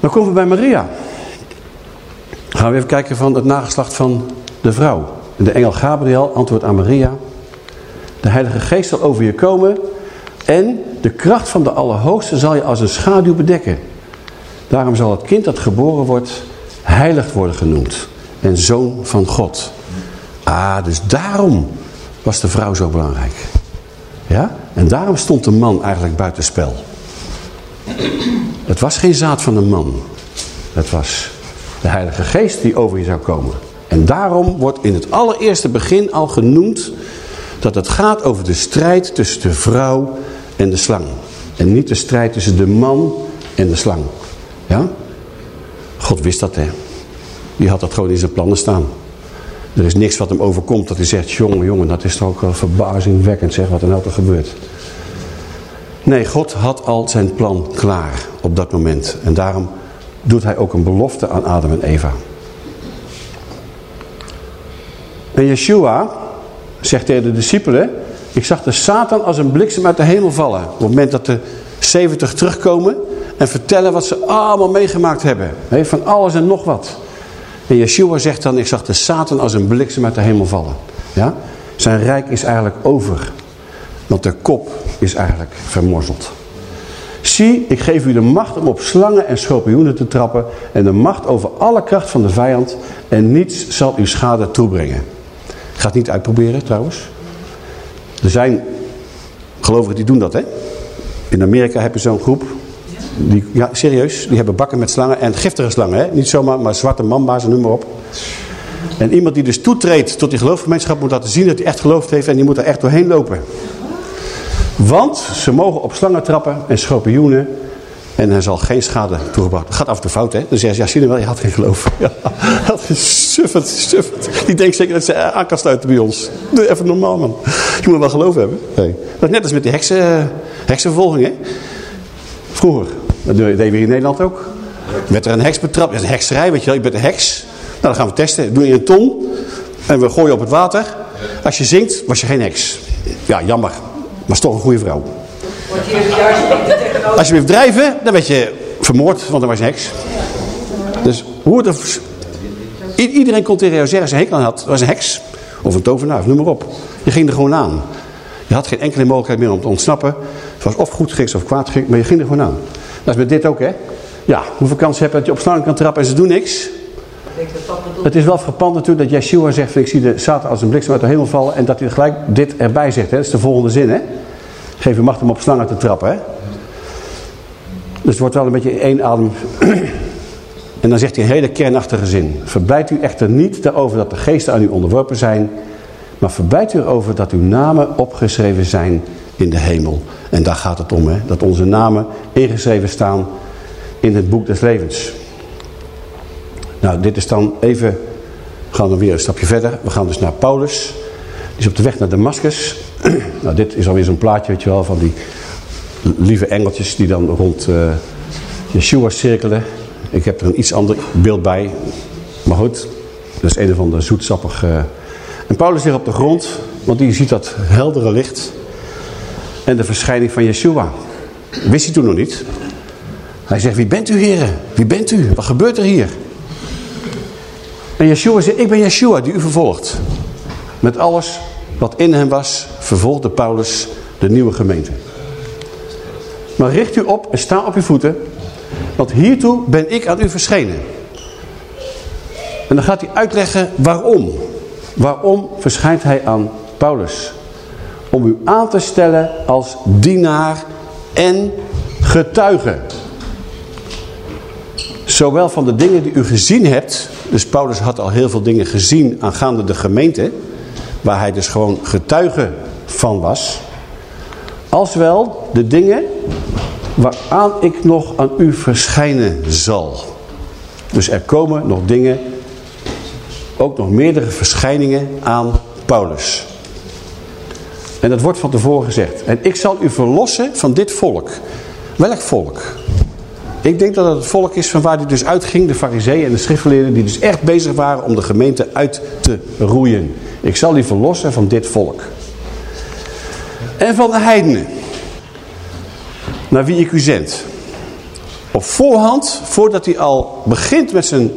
Dan komen we bij Maria. Gaan we even kijken van het nageslacht van de vrouw. De engel Gabriel antwoordt aan Maria. De heilige geest zal over je komen en de kracht van de Allerhoogste zal je als een schaduw bedekken. Daarom zal het kind dat geboren wordt heilig worden genoemd. En zoon van God. Ah, dus daarom was de vrouw zo belangrijk. Ja? En daarom stond de man eigenlijk buitenspel. Het was geen zaad van een man. Het was de Heilige Geest die over je zou komen. En daarom wordt in het allereerste begin al genoemd dat het gaat over de strijd tussen de vrouw en de slang. En niet de strijd tussen de man en de slang. Ja? God wist dat, hè. Die had dat gewoon in zijn plannen staan. Er is niks wat hem overkomt dat hij zegt, jongen, jongen, dat is toch ook wel verbazingwekkend, zeg, wat er nou toch gebeurt. Nee, God had al zijn plan klaar op dat moment. En daarom doet hij ook een belofte aan Adam en Eva. En Yeshua zegt tegen de discipelen, ik zag de Satan als een bliksem uit de hemel vallen. Op het moment dat de 70 terugkomen en vertellen wat ze allemaal meegemaakt hebben. Van alles en nog wat. En Yeshua zegt dan, ik zag de Satan als een bliksem uit de hemel vallen. Ja? Zijn rijk is eigenlijk over. Want de kop is eigenlijk vermorzeld. Zie, ik geef u de macht om op slangen en schorpioenen te trappen en de macht over alle kracht van de vijand en niets zal u schade toebrengen. Ik ga het niet uitproberen trouwens. Er zijn gelovigen die doen dat hè. In Amerika heb je zo'n groep. Die, ja, serieus. Die hebben bakken met slangen en giftige slangen. Hè? Niet zomaar, maar zwarte mamba's en noem maar op. En iemand die dus toetreedt tot die geloofgemeenschap moet laten zien dat hij echt geloofd heeft. En die moet er echt doorheen lopen. Want ze mogen op slangen trappen en schorpioenen. En er zal geen schade toegebracht. Het gaat af de fout, hè? Dan zeggen ze, ja, zie je wel, je had geen geloof. Ja, dat is suffend, suffend. Die denkt zeker dat ze aan kan sluiten bij ons. Doe even normaal, man. Je moet wel geloof hebben. Nee. Dat is net als met die heksen, heksenvervolging, hè? Vroeger. Dat deden we in Nederland ook. Werd er een heks betrapt. Dat is een hekserij, weet je wel. Je bent een heks. Nou, dan gaan we testen. Doe je een ton. En we gooien op het water. Als je zinkt, was je geen heks. Ja, jammer. Maar toch een goede vrouw. Als je weer drijven, dan werd je vermoord, want dan was je heks. Dus hoe het Iedereen kon tegen jou zeggen, je hekel aan had, was een heks. Of een tovenaar, noem maar op. Je ging er gewoon aan. Je had geen enkele mogelijkheid meer om te ontsnappen. Het was of goed geks of kwaad geks, maar je ging er gewoon aan. Dat is met dit ook, hè. Ja, hoeveel kans heb je dat je op slangen kan trappen en ze doen niks? Het is wel frappant natuurlijk dat Yeshua zegt, ik zie de Satan als een bliksem uit de hemel vallen. En dat hij gelijk dit erbij zegt. Hè? Dat is de volgende zin. Hè? Geef je macht om op slangen te trappen. Hè? Dus het wordt wel een beetje één adem. en dan zegt hij een hele kernachtige zin. Verblijft u echter niet daarover dat de geesten aan u onderworpen zijn. Maar verblijft u erover dat uw namen opgeschreven zijn in de hemel. En daar gaat het om. Hè? Dat onze namen ingeschreven staan in het boek des levens. Nou, dit is dan even, we gaan dan weer een stapje verder. We gaan dus naar Paulus. Die is op de weg naar Damascus. nou, dit is alweer zo'n plaatje, weet je wel, van die lieve engeltjes die dan rond uh, Yeshua cirkelen. Ik heb er een iets ander beeld bij. Maar goed, dat is een of ander zoetsappig... Uh... En Paulus ligt op de grond, want die ziet dat heldere licht. En de verschijning van Yeshua. Wist hij toen nog niet. Hij zegt, wie bent u heren? Wie bent u? Wat gebeurt er hier? En Yeshua zegt, ik ben Yeshua die u vervolgt. Met alles wat in hem was, vervolgde Paulus de nieuwe gemeente. Maar richt u op en sta op uw voeten, want hiertoe ben ik aan u verschenen. En dan gaat hij uitleggen waarom. Waarom verschijnt hij aan Paulus? Om u aan te stellen als dienaar en getuige. Zowel van de dingen die u gezien hebt. Dus Paulus had al heel veel dingen gezien aangaande de gemeente. Waar hij dus gewoon getuige van was. Als wel de dingen waaraan ik nog aan u verschijnen zal. Dus er komen nog dingen, ook nog meerdere verschijningen aan Paulus. En dat wordt van tevoren gezegd. En ik zal u verlossen van dit volk. Welk volk? Ik denk dat het het volk is van waar hij dus uitging, de fariseeën en de schriftgeleerden, die dus echt bezig waren om de gemeente uit te roeien. Ik zal u verlossen van dit volk. En van de heidenen, naar wie ik u zend. Op voorhand, voordat hij al begint met zijn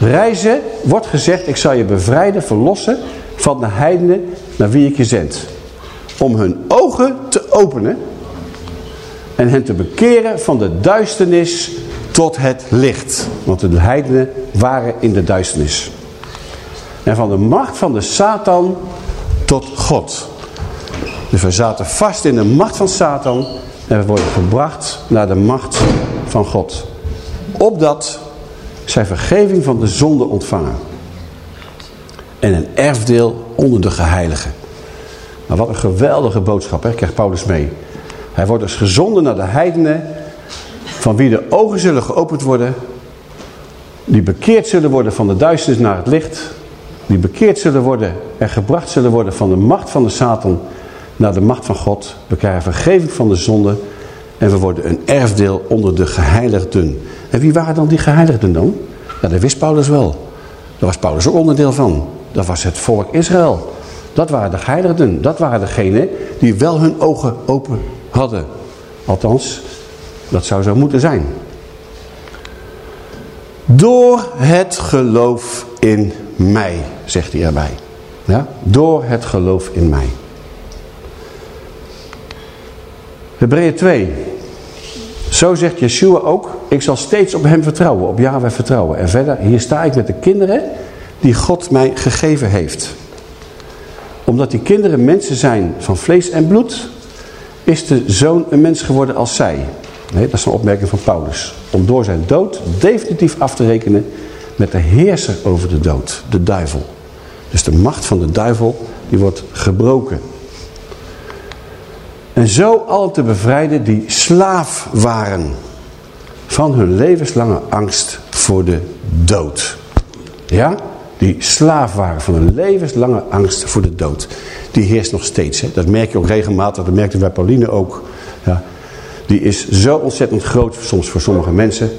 reizen, wordt gezegd, ik zal je bevrijden, verlossen van de heidenen naar wie ik je zend. Om hun ogen te openen en hen te bekeren van de duisternis tot het licht. Want de heidenen waren in de duisternis. En van de macht van de Satan tot God. Dus we zaten vast in de macht van Satan en we worden gebracht naar de macht van God. Opdat zij vergeving van de zonde ontvangen. En een erfdeel onder de geheiligen. Maar wat een geweldige boodschap, hè, krijgt Paulus mee. Hij wordt dus gezonden naar de heidenen, van wie de ogen zullen geopend worden, die bekeerd zullen worden van de duisternis naar het licht, die bekeerd zullen worden en gebracht zullen worden van de macht van de Satan naar de macht van God. We krijgen vergeving van de zonde en we worden een erfdeel onder de geheiligden. En wie waren dan die geheiligden dan? Ja, dat wist Paulus wel. Daar was Paulus ook onderdeel van. Dat was het volk Israël. Dat waren de geheiligden. Dat waren degenen die wel hun ogen open hadden. Althans, dat zou zo moeten zijn. Door het geloof in mij, zegt hij erbij. Ja? Door het geloof in mij. Hebreeën 2. Zo zegt Yeshua ook, ik zal steeds op hem vertrouwen, op Yahweh vertrouwen. En verder, hier sta ik met de kinderen die God mij gegeven heeft. Omdat die kinderen mensen zijn van vlees en bloed, is de zoon een mens geworden als zij. Dat is een opmerking van Paulus. Om door zijn dood definitief af te rekenen met de heerser over de dood, de duivel. Dus de macht van de duivel, die wordt gebroken. En zo allen te bevrijden die slaaf waren van hun levenslange angst voor de dood. Ja? Die slaaf waren van hun levenslange angst voor de dood. Die heerst nog steeds. Dat merk je ook regelmatig. Dat merkte bij Pauline ook. Ja? Die is zo ontzettend groot soms voor sommige mensen.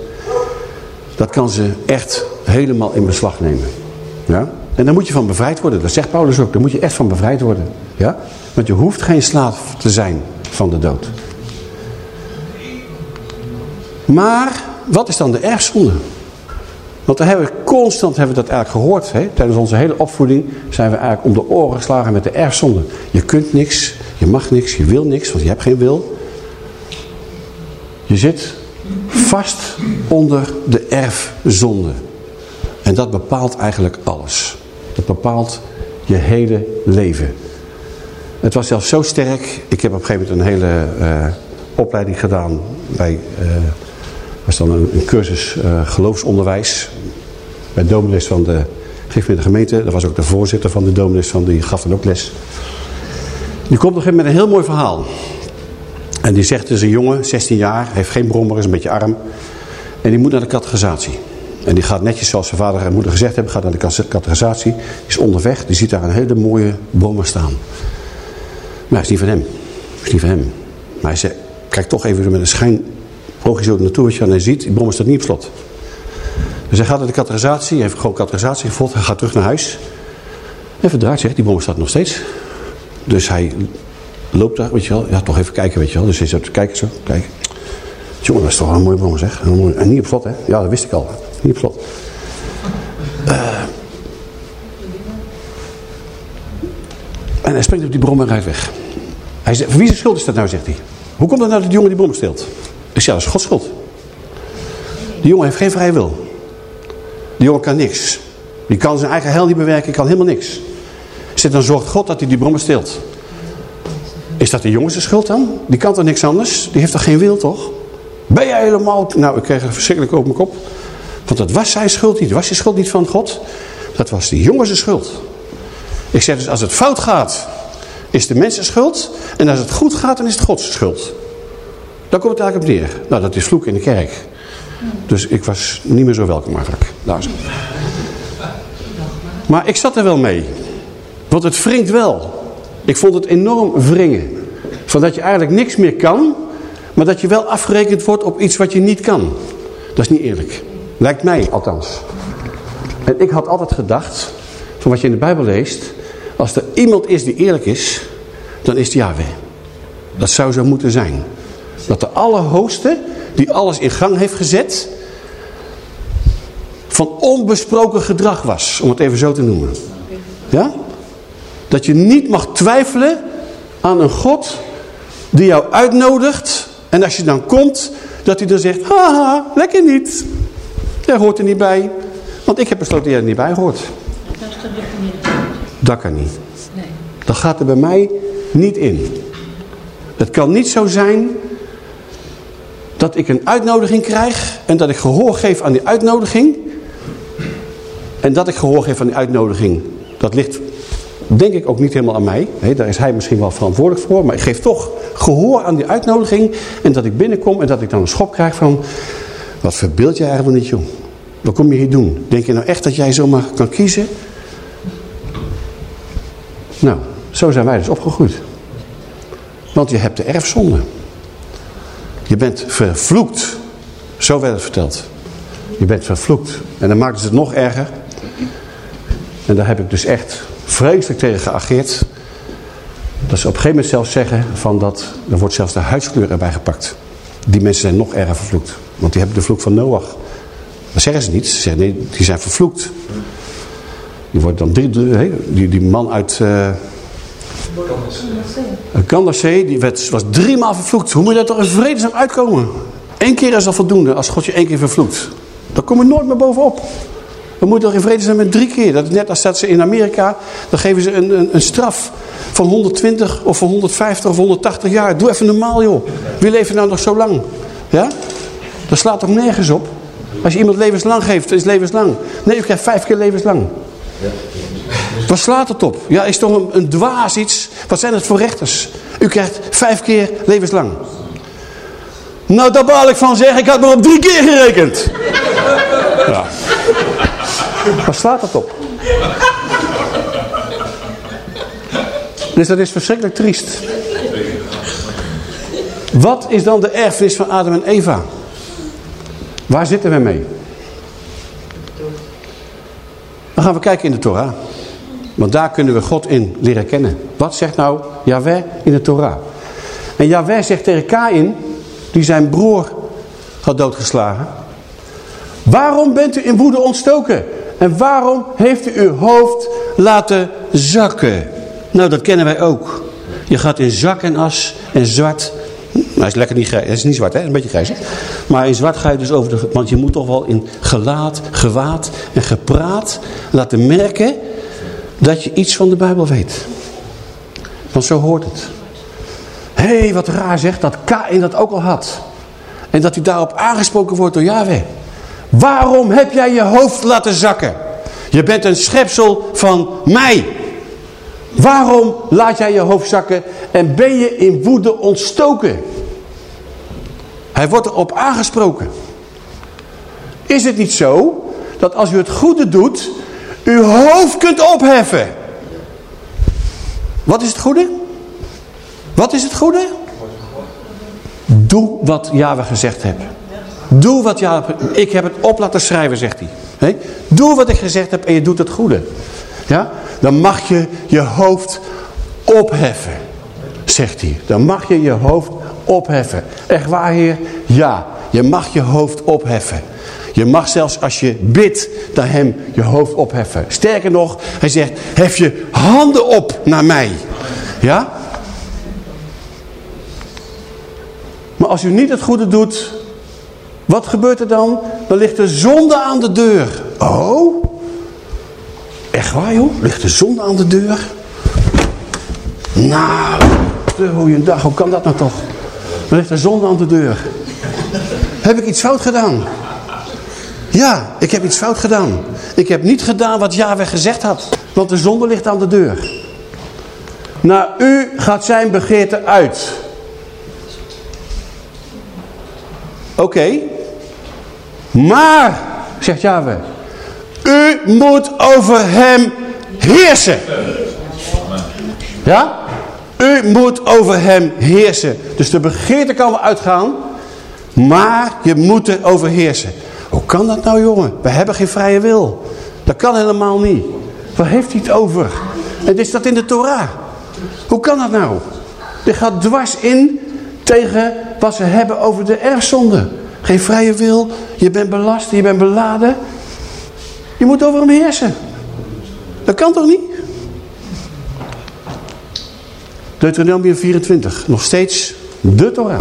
Dat kan ze echt helemaal in beslag nemen. Ja? En daar moet je van bevrijd worden. Dat zegt Paulus ook. Daar moet je echt van bevrijd worden. Ja? Want je hoeft geen slaaf te zijn van de dood. Maar wat is dan de erfzonde? Want dan hebben we constant hebben we dat eigenlijk gehoord. Hè? Tijdens onze hele opvoeding zijn we eigenlijk om de oren geslagen met de erfzonde. Je kunt niks, je mag niks, je wil niks, want je hebt geen wil. Je zit vast onder de erfzonde. En dat bepaalt eigenlijk alles. Dat bepaalt je hele leven. Het was zelfs zo sterk. Ik heb op een gegeven moment een hele uh, opleiding gedaan bij... Uh, was dan een, cursus uh, geloofsonderwijs. Bij dominee van de de gemeente. Dat was ook de voorzitter van de dominee van die gaf dan ook les. Die komt nog met een heel mooi verhaal. En die zegt dus een jongen, 16 jaar, heeft geen brommer, is een beetje arm. En die moet naar de categorisatie. En die gaat netjes zoals zijn vader en moeder gezegd hebben, gaat naar de categorisatie. Is onderweg, die ziet daar een hele mooie brommer staan. Maar hij is niet van hem. is niet van hem. Maar hij zei, kijk toch even met een schijn oogjes ook naartoe. En hij ziet, die brommer staat niet op slot. Dus hij gaat naar de categorisatie, hij heeft gewoon categorisatie gevolgd. Hij gaat terug naar huis. En verdraait zich, die brommer staat nog steeds. Dus hij loopt daar, weet je wel. Ja, toch even kijken, weet je wel. Dus hij zegt, kijken zo, kijken. Jongen, dat is toch een mooie brommer, zeg. En niet op slot, hè. Ja, dat wist ik al. Niet op slot. Uh, en hij springt op die brommer en rijdt weg. Hij zegt, wie zijn schuld is dat nou, zegt hij. Hoe komt het nou dat die jongen die brommer steelt? Ik zeg, ja, dat is Gods schuld. Die jongen heeft geen vrije wil. Die jongen kan niks. Die kan zijn eigen hel niet bewerken, kan helemaal niks. Zit dan zorgt God dat hij die brommer steelt. Is dat de jongen zijn schuld dan? Die kan toch niks anders? Die heeft toch geen wil, toch? Ben jij helemaal... Nou, ik kreeg een verschrikkelijk op mijn kop. Want dat was zijn schuld niet. Dat was de schuld niet van God. Dat was de jongens schuld. Ik zeg dus, als het fout gaat, is de mensen schuld. En als het goed gaat, dan is het Gods schuld. Daar komt het eigenlijk op neer. Nou, dat is vloek in de kerk. Dus ik was niet meer zo welkom eigenlijk. Daar. Maar ik zat er wel mee. Want het wringt wel. Ik vond het enorm wringen. Van dat je eigenlijk niks meer kan. Maar dat je wel afgerekend wordt op iets wat je niet kan. Dat is niet eerlijk. Lijkt mij althans. En ik had altijd gedacht. Van wat je in de Bijbel leest. Als er iemand is die eerlijk is. Dan is het Yahweh. Dat zou zo moeten zijn. Dat de Allerhoogste die alles in gang heeft gezet, van onbesproken gedrag was, om het even zo te noemen. Ja? Dat je niet mag twijfelen aan een God die jou uitnodigt en als je dan komt, dat hij dan zegt, haha, lekker niet. Jij hoort er niet bij, want ik heb besloten dat jij er niet bij hoort. Dat kan niet. Nee. Dat gaat er bij mij niet in. Het kan niet zo zijn dat ik een uitnodiging krijg en dat ik gehoor geef aan die uitnodiging. En dat ik gehoor geef aan die uitnodiging, dat ligt denk ik ook niet helemaal aan mij. daar is hij misschien wel verantwoordelijk voor. Maar ik geef toch gehoor aan die uitnodiging. En dat ik binnenkom en dat ik dan een schop krijg van... Wat verbeeld je eigenlijk niet, jong? Wat kom je hier doen? Denk je nou echt dat jij zomaar kan kiezen? Nou, zo zijn wij dus opgegroeid. Want je hebt de erfzonde. Je bent vervloekt. Zo werd het verteld. Je bent vervloekt. En dan maakt het nog erger. En daar heb ik dus echt vreselijk tegen geageerd. Dat ze op een gegeven moment zelfs zeggen van dat, er wordt zelfs de huidskleur erbij gepakt. Die mensen zijn nog erger vervloekt. Want die hebben de vloek van Noach. Dat zeggen ze niet. Ze zeggen nee, die zijn vervloekt. Die wordt dan drie, die, die man uit... Uh, Kandasee, die werd, was drie maal vervloekt. Hoe moet je daar toch in vredesnaam uitkomen? Eén keer is al voldoende als God je één keer vervloekt. Dan kom je nooit meer bovenop. Dan moet je toch in vrede met drie keer. Dat is net als dat ze in Amerika, dan geven ze een, een, een, straf van 120 of van 150 of 180 jaar. Doe even normaal joh. Wie leeft nou nog zo lang? Ja? Dat slaat toch nergens op? Als je iemand levenslang geeft, is levenslang. Nee, je krijgt vijf keer levenslang. Wat slaat het op? Ja, is toch een, een dwaas iets? Wat zijn het voor rechters? U krijgt vijf keer levenslang. Nou, daar baal ik van zeg. Ik had maar op drie keer gerekend. Ja. Waar slaat dat op? Dus dat is verschrikkelijk triest. Wat is dan de erfenis van Adam en Eva? Waar zitten we mee? Dan gaan we kijken in de Torah. Want daar kunnen we God in leren kennen. Wat zegt nou Yahweh in de Torah? En Yahweh zegt tegen Kain, die zijn broer had doodgeslagen. Waarom bent u in woede ontstoken? En waarom heeft u uw hoofd laten zakken? Nou, dat kennen wij ook. Je gaat in zak en as en zwart. Nou, hij is lekker niet grijs. Hij is niet zwart, hè? Een beetje grijs? Maar in zwart ga je dus over de... Want je moet toch wel in gelaat, gewaad en gepraat laten merken... dat je iets van de Bijbel weet. Want zo hoort het. Hé, hey, wat raar zegt dat Kain dat ook al had. En dat hij daarop aangesproken wordt door Yahweh. Waarom heb jij je hoofd laten zakken? Je bent een schepsel van mij. Waarom laat jij je hoofd zakken en ben je in woede ontstoken? Hij wordt erop aangesproken. Is het niet zo dat als u het goede doet, uw hoofd kunt opheffen? Wat is het goede? Wat is het goede? Doe wat Yahweh gezegd hebt. Doe wat ja, ik heb het op laten schrijven, zegt hij. Doe wat ik gezegd heb en je doet het goede. Ja? Dan mag je je hoofd opheffen, zegt hij. Dan mag je je hoofd opheffen. Echt waar, heer? Ja, je mag je hoofd opheffen. Je mag zelfs als je bidt naar hem je hoofd opheffen. Sterker nog, hij zegt, hef je handen op naar mij. Ja? Maar als u niet het goede doet, wat gebeurt er dan? Dan ligt de zonde aan de deur. Oh? Echt waar joh? Ligt de zonde aan de deur? Nou, dag, hoe kan dat nou toch? Dan ligt de zonde aan de deur. Heb ik iets fout gedaan? Ja, ik heb iets fout gedaan. Ik heb niet gedaan wat Yahweh gezegd had. Want de zonde ligt aan de deur. Naar u gaat zijn begeerte uit. Oké. Maar, zegt Yahweh. U moet over hem heersen. Ja? U moet over hem heersen. Dus de begeerte kan wel uitgaan. Maar je moet er overheersen. Hoe kan dat nou jongen? We hebben geen vrije wil. Dat kan helemaal niet. Waar heeft hij het over? En is dat in de Torah. Hoe kan dat nou? Dit gaat dwars in tegen wat ze hebben over de erfzonde. Geen vrije wil, je bent belast, je bent beladen. Je moet over hem heersen. Dat kan toch niet? Deuteronomium 24, nog steeds de Torah.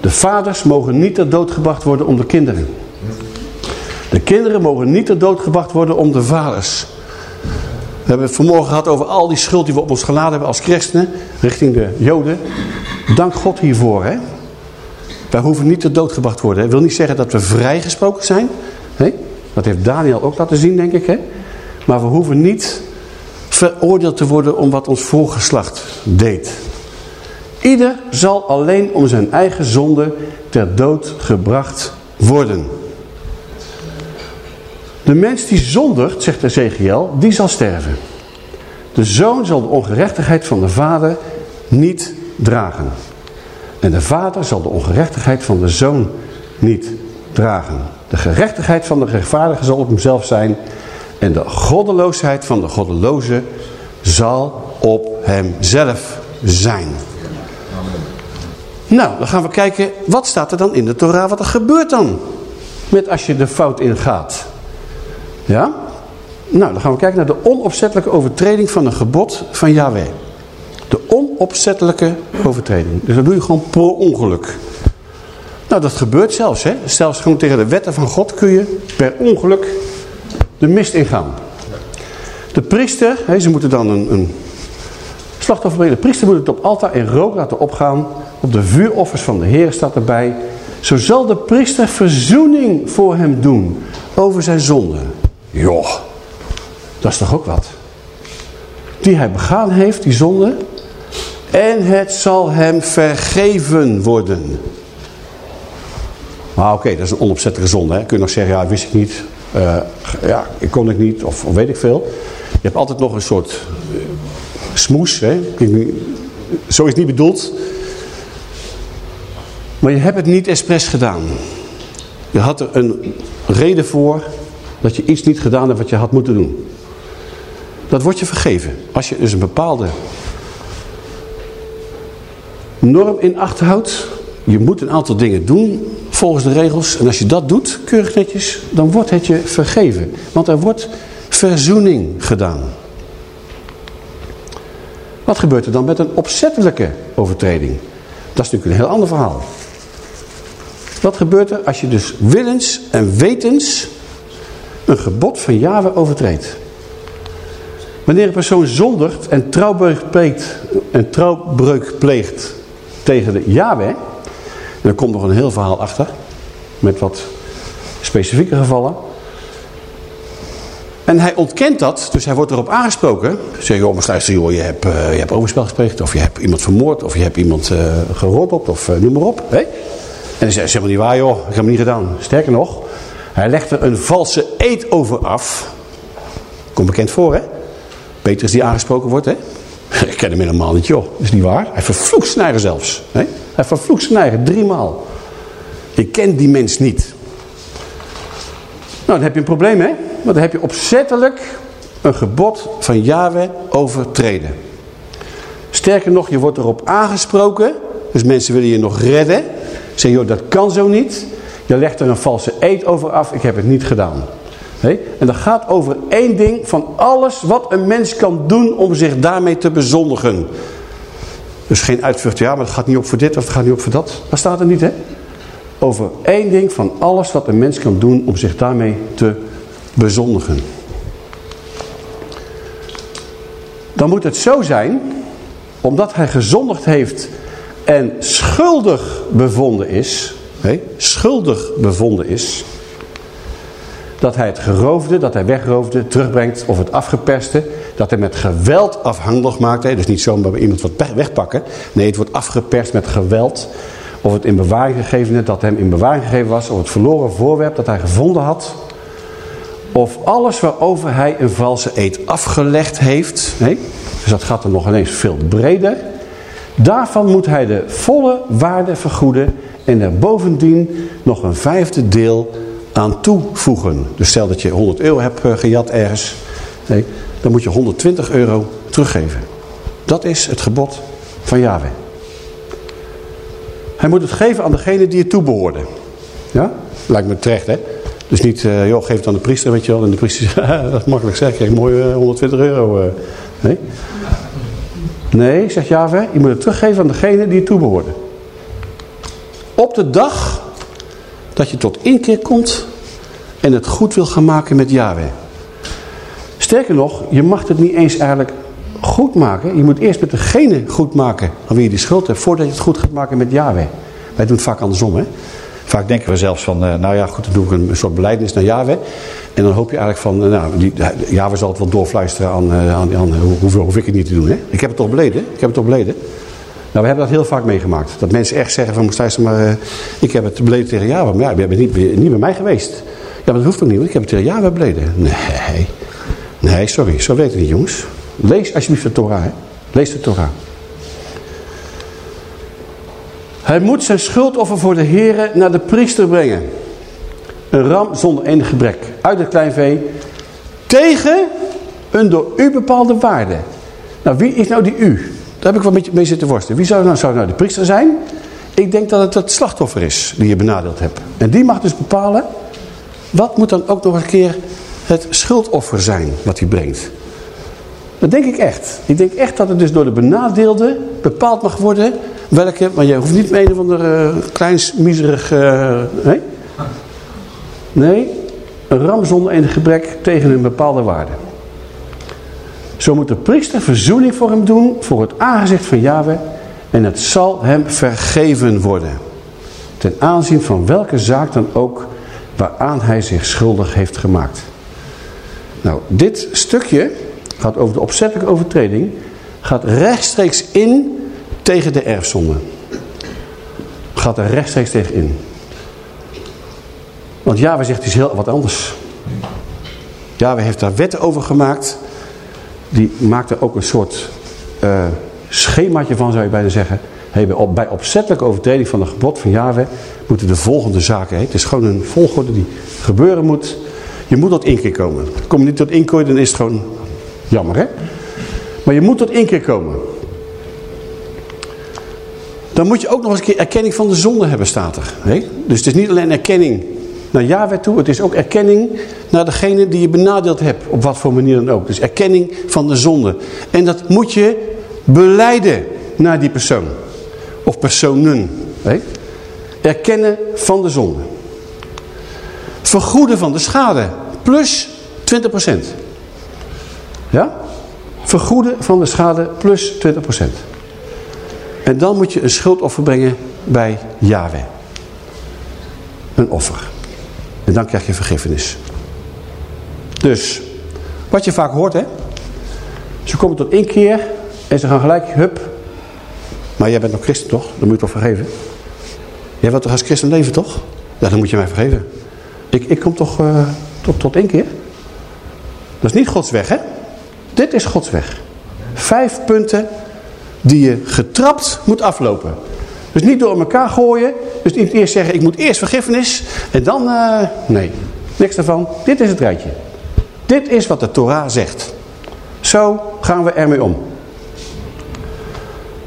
De vaders mogen niet ter dood gebracht worden om de kinderen. De kinderen mogen niet ter dood gebracht worden om de vaders. We hebben het vanmorgen gehad over al die schuld die we op ons geladen hebben als christenen richting de joden. Dank God hiervoor. Hè? Wij hoeven niet ter dood gebracht worden. Dat wil niet zeggen dat we vrijgesproken zijn. Hè? Dat heeft Daniel ook laten zien denk ik. Hè? Maar we hoeven niet veroordeeld te worden om wat ons voorgeslacht deed. Ieder zal alleen om zijn eigen zonde ter dood gebracht worden. De mens die zondert, zegt Ezekiel, die zal sterven. De zoon zal de ongerechtigheid van de vader niet dragen. En de vader zal de ongerechtigheid van de zoon niet dragen. De gerechtigheid van de rechtvaardige zal op hemzelf zijn. En de goddeloosheid van de goddeloze zal op hemzelf zijn. Nou, dan gaan we kijken, wat staat er dan in de Torah? Wat er gebeurt dan met als je de fout ingaat? Ja? Nou, dan gaan we kijken naar de onopzettelijke overtreding van een gebod van Yahweh. De onopzettelijke overtreding. Dus dat doe je gewoon per ongeluk. Nou, dat gebeurt zelfs. Hè? Zelfs gewoon tegen de wetten van God kun je per ongeluk de mist ingaan. De priester, hè, ze moeten dan een, een slachtoffer brengen. De priester moet het op altaar in rook laten opgaan. Op de vuuroffers van de Heer staat erbij. Zo zal de priester verzoening voor hem doen over zijn zonde. Joh, dat is toch ook wat. Die hij begaan heeft, die zonde. En het zal hem vergeven worden. Maar oké, dat is een onopzettelijke zonde. Hè? Kun je nog zeggen, ja, wist ik niet. Uh, ja, ik kon ik niet, of, weet ik veel. Je hebt altijd nog een soort uh, smoes. Hè? Zo is het niet bedoeld. Maar je hebt het niet expres gedaan. Je had er een reden voor dat je iets niet gedaan hebt wat je had moeten doen. Dat wordt je vergeven. Als je dus een bepaalde norm in acht houdt. Je moet een aantal dingen doen volgens de regels. En als je dat doet, keurig netjes, dan wordt het je vergeven. Want er wordt verzoening gedaan. Wat gebeurt er dan met een opzettelijke overtreding? Dat is natuurlijk een heel ander verhaal. Wat gebeurt er als je dus willens en wetens een gebod van Yahweh overtreedt? Wanneer een persoon zondert en trouwbreuk pleegt, en trouwbreuk pleegt tegen de Yahweh, er komt nog een heel verhaal achter, met wat specifieke gevallen. En hij ontkent dat, dus hij wordt erop aangesproken. Zeg je, oh, luister, joh, je hebt, uh, je hebt overspel gepleegd, of je hebt iemand vermoord, of je hebt iemand uh, geroddeld, of uh, noem maar op. En hij zegt, zeg maar niet waar joh, ik heb hem niet gedaan. Sterker nog, hij legt er een valse eed over af. Komt bekend voor, hè? Petrus die aangesproken wordt, hè? Ik ken hem helemaal niet, joh. Dat is niet waar. Hij vervloekt zijn eigen zelfs. Hè? Hij vervloekt zijn eigen driemaal. Je kent die mens niet. Nou, dan heb je een probleem, hè? Want dan heb je opzettelijk een gebod van Yahweh overtreden. Sterker nog, je wordt erop aangesproken. Dus mensen willen je nog redden. Zeggen, joh, dat kan zo niet. Je legt er een valse eed over af. Ik heb het niet gedaan. En dat gaat over één ding van alles wat een mens kan doen om zich daarmee te bezondigen. Dus geen uitvlucht, ja, maar het gaat niet op voor dit of het gaat niet op voor dat. Dat staat er niet, hè? Over één ding van alles wat een mens kan doen om zich daarmee te bezondigen. Dan moet het zo zijn, omdat hij gezondigd heeft en schuldig bevonden is, schuldig bevonden is, dat hij het geroofde, dat hij wegroofde, terugbrengt of het afgeperste. Dat hij met geweld afhandig maakte. Dus niet zomaar bij iemand wat wegpakken. Nee, het wordt afgeperst met geweld. Of het in bewaring gegeven dat hem in bewaring gegeven was. Of het verloren voorwerp dat hij gevonden had. Of alles waarover hij een valse eed afgelegd heeft. Nee, dus dat gaat er nog ineens veel breder. Daarvan moet hij de volle waarde vergoeden en er bovendien nog een vijfde deel aan toevoegen. Dus stel dat je 100 euro hebt eh, gejat ergens, nee, dan moet je 120 euro teruggeven. Dat is het gebod van Yahweh. Hij moet het geven aan degene die het toebehoorde. Ja? Lijkt me terecht, hè? Dus niet, uh, joh, geef het aan de priester, weet je wel. En de priester zegt, dat is makkelijk zeg, krijg mooi uh, 120 euro. Uh. Nee? Nee, zegt Yahweh, je moet het teruggeven aan degene die het toebehoorde. Op de dag dat je tot inkeer komt en het goed wil gaan maken met Yahweh. Sterker nog, je mag het niet eens eigenlijk goed maken. Je moet eerst met degene goed maken aan wie je die schuld hebt, voordat je het goed gaat maken met Yahweh. Wij doen het vaak andersom, hè. Vaak denken we zelfs van, uh, nou ja, goed, dan doe ik een, soort beleidnis naar Yahweh. En dan hoop je eigenlijk van, uh, nou, die, Yahweh zal het wel doorfluisteren aan, aan, hoef ik het niet te doen, hè. Ik heb het toch beleden, ik heb het toch beleden. Nou, we hebben dat heel vaak meegemaakt. Dat mensen echt zeggen van, moest maar, ik heb het beleden tegen Yahweh. Maar ja, we hebben niet, niet bij mij geweest. Ja, maar dat hoeft ook niet, want ik heb het tegen Yahweh beleden. Nee, nee, sorry, zo weet het niet, jongens. Lees alsjeblieft de Torah, hè. Lees de Torah. Hij moet zijn schuldoffer voor de heren naar de priester brengen. Een ram zonder enig gebrek. Uit het kleinvee. Tegen een door u bepaalde waarde. Nou, wie is nou die u? Daar heb ik wel een beetje mee zitten worstelen. Wie zou nou, zou nou de priester zijn? Ik denk dat het het slachtoffer is die je benadeeld hebt. En die mag dus bepalen... wat moet dan ook nog een keer het schuldoffer zijn wat hij brengt. Dat denk ik echt. Ik denk echt dat het dus door de benadeelde bepaald mag worden welke, maar je hoeft niet met een of ander uh, kleins, miserig, nee? Nee, een ram zonder enig gebrek tegen een bepaalde waarde. Zo moet de priester verzoening voor hem doen, voor het aangezicht van Yahweh, en het zal hem vergeven worden. Ten aanzien van welke zaak dan ook, waaraan hij zich schuldig heeft gemaakt. Nou, dit stukje gaat over de opzettelijke overtreding, gaat rechtstreeks in tegen de erfzonde. Gaat er rechtstreeks tegen in. Want Yahweh zegt iets heel wat anders. Yahweh heeft daar wetten over gemaakt. Die maakt er ook een soort uh, schemaatje van, zou je bijna zeggen. Hey, bij opzettelijke overtreding van het gebod van Yahweh moeten de volgende zaken. Het is gewoon een volgorde die gebeuren moet. Je moet tot inkeer komen. Kom je niet tot inkeer, dan is het gewoon jammer, hè? Maar je moet tot inkeer komen. Dan moet je ook nog eens een keer erkenning van de zonde hebben, staat er. Dus het is niet alleen erkenning naar Yahweh toe, het is ook erkenning naar degene die je benadeeld hebt, op wat voor manier dan ook. Dus erkenning van de zonde. En dat moet je beleiden naar die persoon. Of personen. Erkennen van de zonde. Vergoeden van de schade. Plus 20%. Ja? Vergoeden van de schade plus 20%. En dan moet je een schuldoffer brengen bij Yahweh. Een offer. En dan krijg je vergiffenis. Dus, wat je vaak hoort hè. Ze komen tot één keer en ze gaan gelijk, hup. Maar jij bent nog christen toch? Dan moet je toch vergeven? Jij wilt toch als christen leven toch? Ja, dan moet je mij vergeven. Ik, ik kom toch uh, tot, tot één keer? Dat is niet Gods weg hè. Dit is Gods weg. Vijf punten die je getrapt moet aflopen. Dus niet door elkaar gooien. Dus niet eerst zeggen, ik moet eerst vergiffenis. En dan, uh, nee, niks daarvan. Dit is het rijtje. Dit is wat de Torah zegt. Zo gaan we ermee om.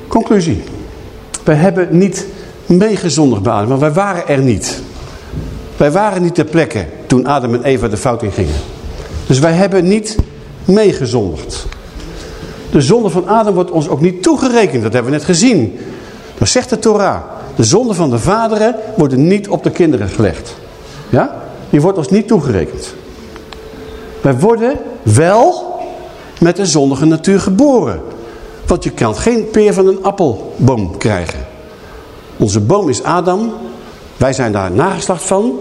Conclusie. We hebben niet meegezondigd bij Adam, maar wij waren er niet. Wij waren niet ter plekke toen Adam en Eva de fout in gingen. Dus wij hebben niet meegezondigd. De zonde van Adam wordt ons ook niet toegerekend. Dat hebben we net gezien. Dat zegt de Torah. De zonde van de vaderen worden niet op de kinderen gelegd. Ja? Die wordt ons niet toegerekend. Wij worden wel met een zondige natuur geboren. Want je kan geen peer van een appelboom krijgen. Onze boom is Adam. Wij zijn daar nageslacht van.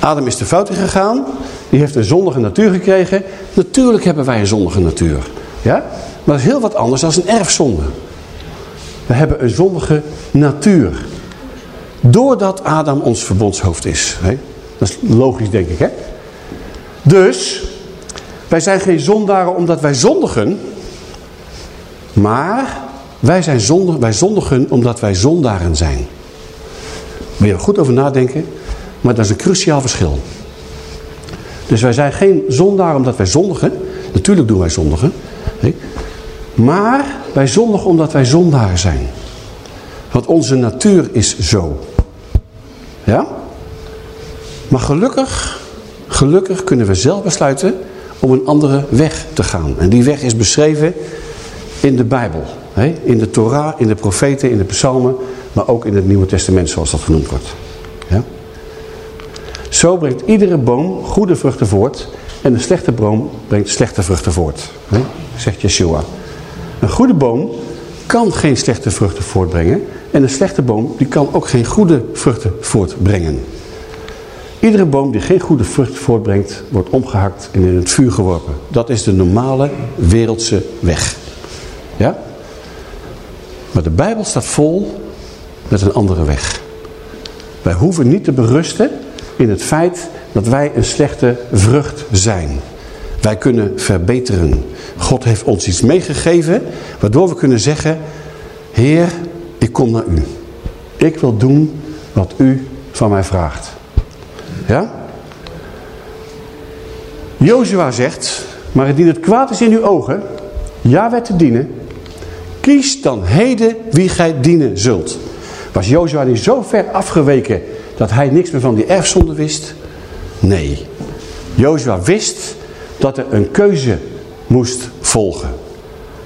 Adam is de fout gegaan. die heeft een zondige natuur gekregen. Natuurlijk hebben wij een zondige natuur. Ja? Maar dat is heel wat anders dan een erfzonde. We hebben een zondige natuur. Doordat Adam ons verbondshoofd is. Hè? Dat is logisch denk ik. Hè? Dus, wij zijn geen zondaren omdat wij zondigen. Maar wij, zijn zondig, wij zondigen omdat wij zondaren zijn. Moet je er goed over nadenken. Maar dat is een cruciaal verschil. Dus wij zijn geen zondaren omdat wij zondigen. Natuurlijk doen wij zondigen. Maar wij zondigen omdat wij zondaren zijn. Want onze natuur is zo. Ja? Maar gelukkig, gelukkig kunnen we zelf besluiten om een andere weg te gaan. En die weg is beschreven in de Bijbel. In de Torah, in de profeten, in de psalmen, maar ook in het Nieuwe Testament zoals dat genoemd wordt. Ja? Zo brengt iedere boom goede vruchten voort en een slechte boom brengt slechte vruchten voort. Zegt Yeshua. Een goede boom kan geen slechte vruchten voortbrengen en een slechte boom die kan ook geen goede vruchten voortbrengen. Iedere boom die geen goede vrucht voortbrengt, wordt omgehakt en in het vuur geworpen. Dat is de normale wereldse weg. Ja? Maar de Bijbel staat vol met een andere weg. Wij hoeven niet te berusten in het feit dat wij een slechte vrucht zijn. Wij kunnen verbeteren. God heeft ons iets meegegeven waardoor we kunnen zeggen... Heer, ik kom naar u. Ik wil doen wat u van mij vraagt. Ja? Jozua zegt, maar indien het kwaad is in uw ogen, ja te dienen, kies dan heden wie gij dienen zult. Was Jozua niet zo ver afgeweken dat hij niks meer van die erfzonde wist? Nee. Jozua wist dat er een keuze moest volgen.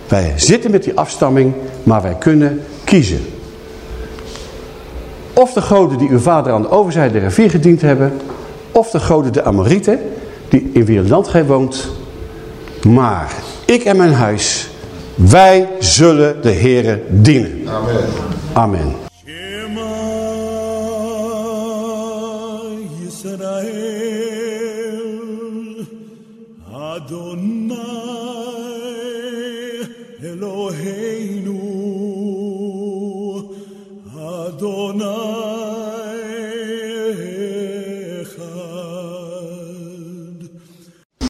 Wij zitten met die afstamming, maar wij kunnen kiezen. Of de goden die uw vader aan de overzijde der rivier gediend hebben, of de goden de Amorieten, die in wie land gij woont. Maar ik en mijn huis, wij zullen de Heere dienen. Amen. Amen.